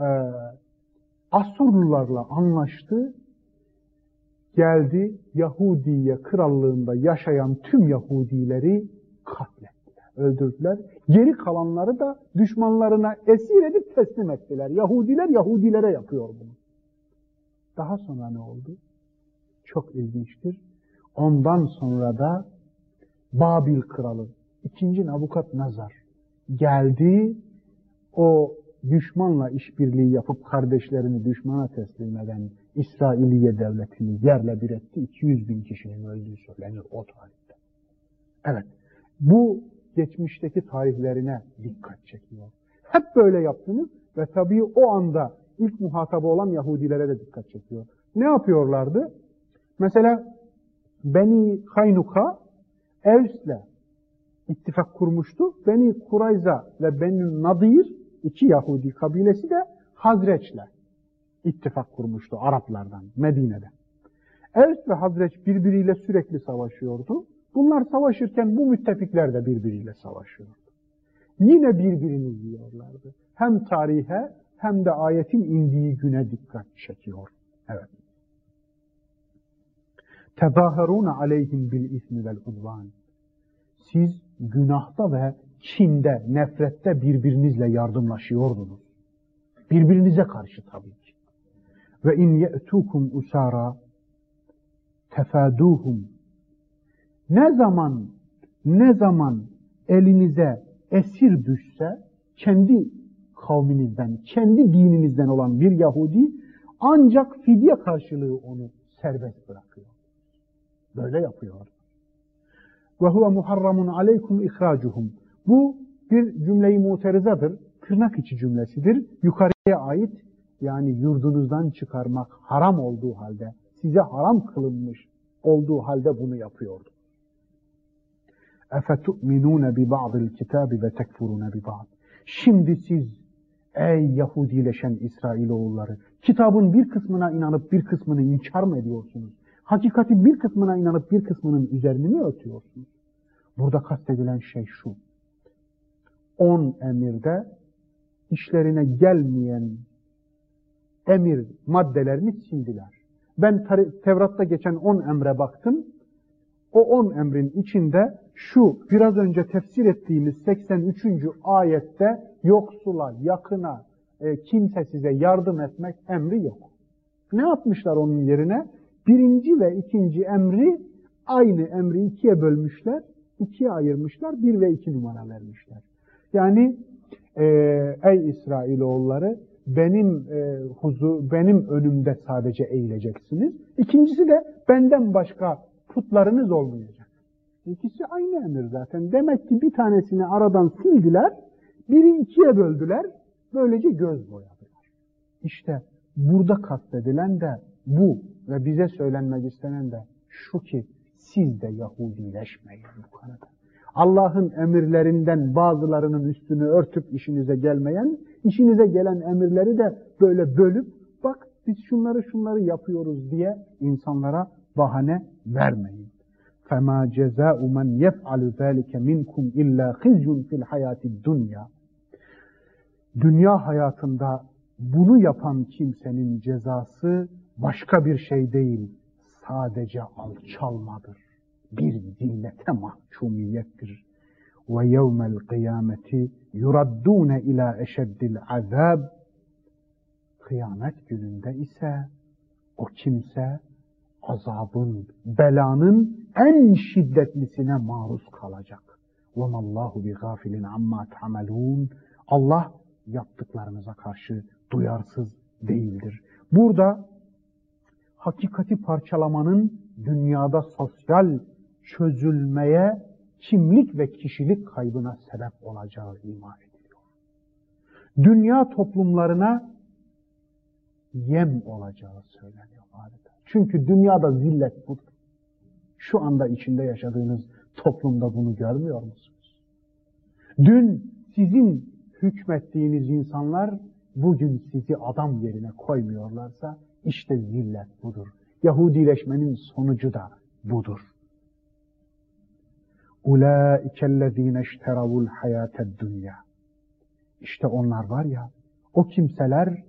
e, Asurlularla anlaştı, geldi Yahudiye krallığında yaşayan tüm Yahudileri katlettiler, öldürdüler. Geri kalanları da düşmanlarına esir edip teslim ettiler. Yahudiler Yahudilere yapıyor bunu. Daha sonra ne oldu? Çok ilginçtir. Ondan sonra da Babil kralı, ikinci Nabukat Nazar geldi, o düşmanla işbirliği yapıp kardeşlerini düşmana teslim eden İsrailiye devletini yerle bir etti. 200 bin kişinin öldüğü söylenir o tarihte. Evet, bu geçmişteki tarihlerine dikkat çekiyor. Hep böyle yaptınız ve tabii o anda ilk muhatabı olan Yahudilere de dikkat çekiyor. Ne yapıyorlardı? Mesela Beni Haynuka Evs'le ittifak kurmuştu. Beni Kurayza ve Beni Nadir iki Yahudi kabilesi de Hazreç'le ittifak kurmuştu Araplardan, Medine'de. Evs ve Hazreç birbiriyle sürekli savaşıyordu. Bunlar savaşırken bu müttefikler de birbiriyle savaşıyordu. Yine birbirini yiyorlardı. Hem tarihe hem de ayetin indiği güne dikkat çekiyor. Evet. Tezaherune aleyhim bil ismi vel udvan. Siz günahta ve kinde, nefrette birbirinizle yardımlaşıyordunuz. Birbirinize karşı tabii ki. Ve in ye'tukum usara tefaduhum. Ne zaman ne zaman elinize esir düşse kendi kavminizden, kendi dininizden olan bir Yahudi ancak fidye karşılığı onu serbest bırakıyor. Böyle yapıyor Ve huve muharramun aleykum ihracuhum. Bu bir cümleyi muterizadır. Tırnak içi cümlesidir. Yukarıya ait yani yurdunuzdan çıkarmak haram olduğu halde, size haram kılınmış olduğu halde bunu yapıyordu. اَفَتُؤْمِنُونَ بِبَعْضِ الْكِتَابِ وَتَكْفُرُونَ بِبَعْضِ Şimdi siz ey Yahudileşen İsrailoğulları kitabın bir kısmına inanıp bir kısmını inkar mı ediyorsunuz? Hakikati bir kısmına inanıp bir kısmının üzerini mi örtüyorsunuz? Burada kastedilen şey şu. On emirde işlerine gelmeyen emir maddelerini sildiler. Ben Tevrat'ta geçen on emre baktım. O on emrin içinde şu biraz önce tefsir ettiğimiz 83. ayette yoksula, yakına, e, kimse size yardım etmek emri yok. Ne yapmışlar onun yerine? Birinci ve ikinci emri aynı emri ikiye bölmüşler, ikiye ayırmışlar, bir ve iki numara vermişler. Yani e, ey İsrailoğulları benim e, huzu, benim önümde sadece eğileceksiniz. İkincisi de benden başka putlarınız olmayacak. İkisi aynı emir zaten. Demek ki bir tanesini aradan sildiler, biri ikiye böldüler, böylece göz boyadılar. İşte burada kastedilen de bu ve bize söylenmek istenen de şu ki siz de Yahudileşmeyin bu konuda. Allah'ın emirlerinden bazılarının üstünü örtüp işinize gelmeyen, işinize gelen emirleri de böyle bölüp bak biz şunları şunları yapıyoruz diye insanlara bahane vermeyin. فَمَا جَزَاءُ مَنْ يَفْعَلُ ذَٰلِكَ مِنْكُمْ اِلَّا خِزْيٌ فِي الْحَيَاةِ الدُّنْيَا Dünya hayatında bunu yapan kimsenin cezası başka bir şey değil, sadece alçalmadır bir zillete mahkumiyettir. Ve yevmel kıyameti yuraddune ila eşeddil azab. Kıyamet gününde ise o kimse azabın, belanın en şiddetlisine maruz kalacak. وَمَا اللّٰهُ بِغَافِلٍ عَمَّا تَعْمَلُونَ Allah yaptıklarınıza karşı duyarsız değildir. Burada hakikati parçalamanın dünyada sosyal çözülmeye, kimlik ve kişilik kaybına sebep olacağı ima ediliyor. Dünya toplumlarına yem olacağı söyleniyor adeta. Çünkü dünyada zillet budur. Şu anda içinde yaşadığınız toplumda bunu görmüyor musunuz? Dün sizin hükmettiğiniz insanlar bugün sizi adam yerine koymuyorlarsa işte zillet budur. Yahudileşmenin sonucu da budur. اُولَٰئِكَ الَّذ۪ينَ اشْتَرَوُوا الْحَيَاةَ الدُّنْيَا İşte onlar var ya, o kimseler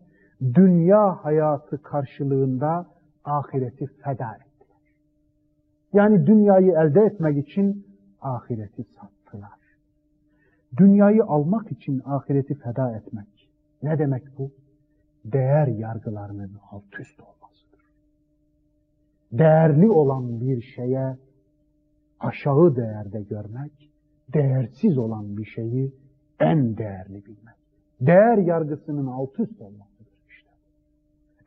dünya hayatı karşılığında ahireti feda ettiler. Yani dünyayı elde etmek için ahireti sattılar. Dünyayı almak için ahireti feda etmek. Ne demek bu? Değer yargılarının alt üst olmasıdır. Değerli olan bir şeye aşağı değerde görmek, değersiz olan bir şeyi en değerli bilmek. Değer yargısının alt üst olmasıdır işte.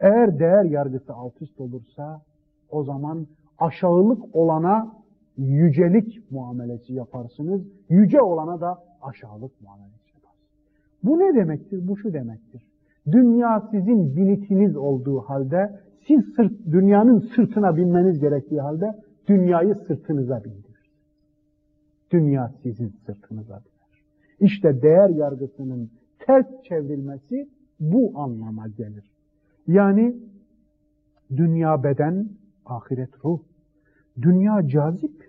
Eğer değer yargısı alt üst olursa o zaman aşağılık olana yücelik muamelesi yaparsınız, yüce olana da aşağılık muamelesi yaparsınız. Bu ne demektir? Bu şu demektir. Dünya sizin binitiniz olduğu halde, siz sırt, dünyanın sırtına binmeniz gerektiği halde dünyayı sırtınıza bindirir. Dünya sizin sırtınıza biner. İşte değer yargısının ters çevrilmesi bu anlama gelir. Yani dünya beden, ahiret ruh. Dünya cazip.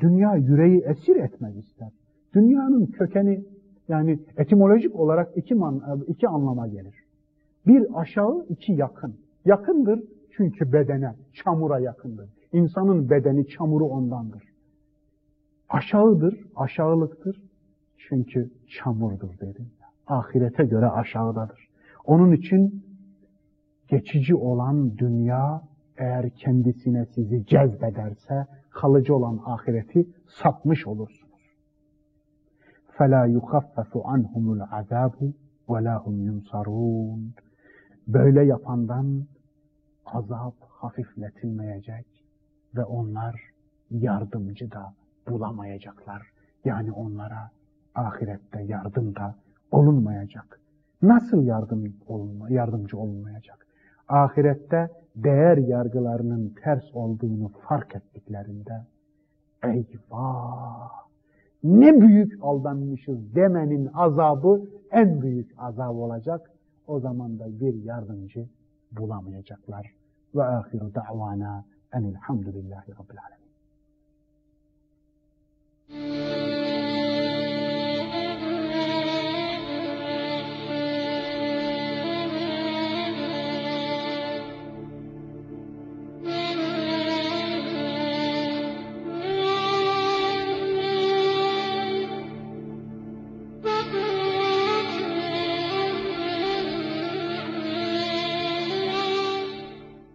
Dünya yüreği esir etmek ister. Dünyanın kökeni yani etimolojik olarak iki, man, iki anlama gelir. Bir aşağı, iki yakın. Yakındır çünkü bedene, çamura yakındır. İnsanın bedeni çamuru ondandır. Aşağıdır, aşağılıktır. Çünkü çamurdur dedim. Ahirete göre aşağıdadır. Onun için geçici olan dünya eğer kendisine sizi cezbederse kalıcı olan ahireti satmış olursunuz. فَلَا يُخَفَّفُ عَنْهُمُ الْعَذَابُ وَلَا هُمْ يُنْصَرُونَ Böyle yapandan azap hafifletilmeyecek ve onlar yardımcı da bulamayacaklar. Yani onlara ahirette yardım da olunmayacak. Nasıl yardım olunma, yardımcı olunmayacak? Ahirette değer yargılarının ters olduğunu fark ettiklerinde eyvah ne büyük aldanmışız demenin azabı en büyük azab olacak. O zaman da bir yardımcı bulamayacaklar. Ve ahiru da'vana enilhamdülillahi rabbil alemin.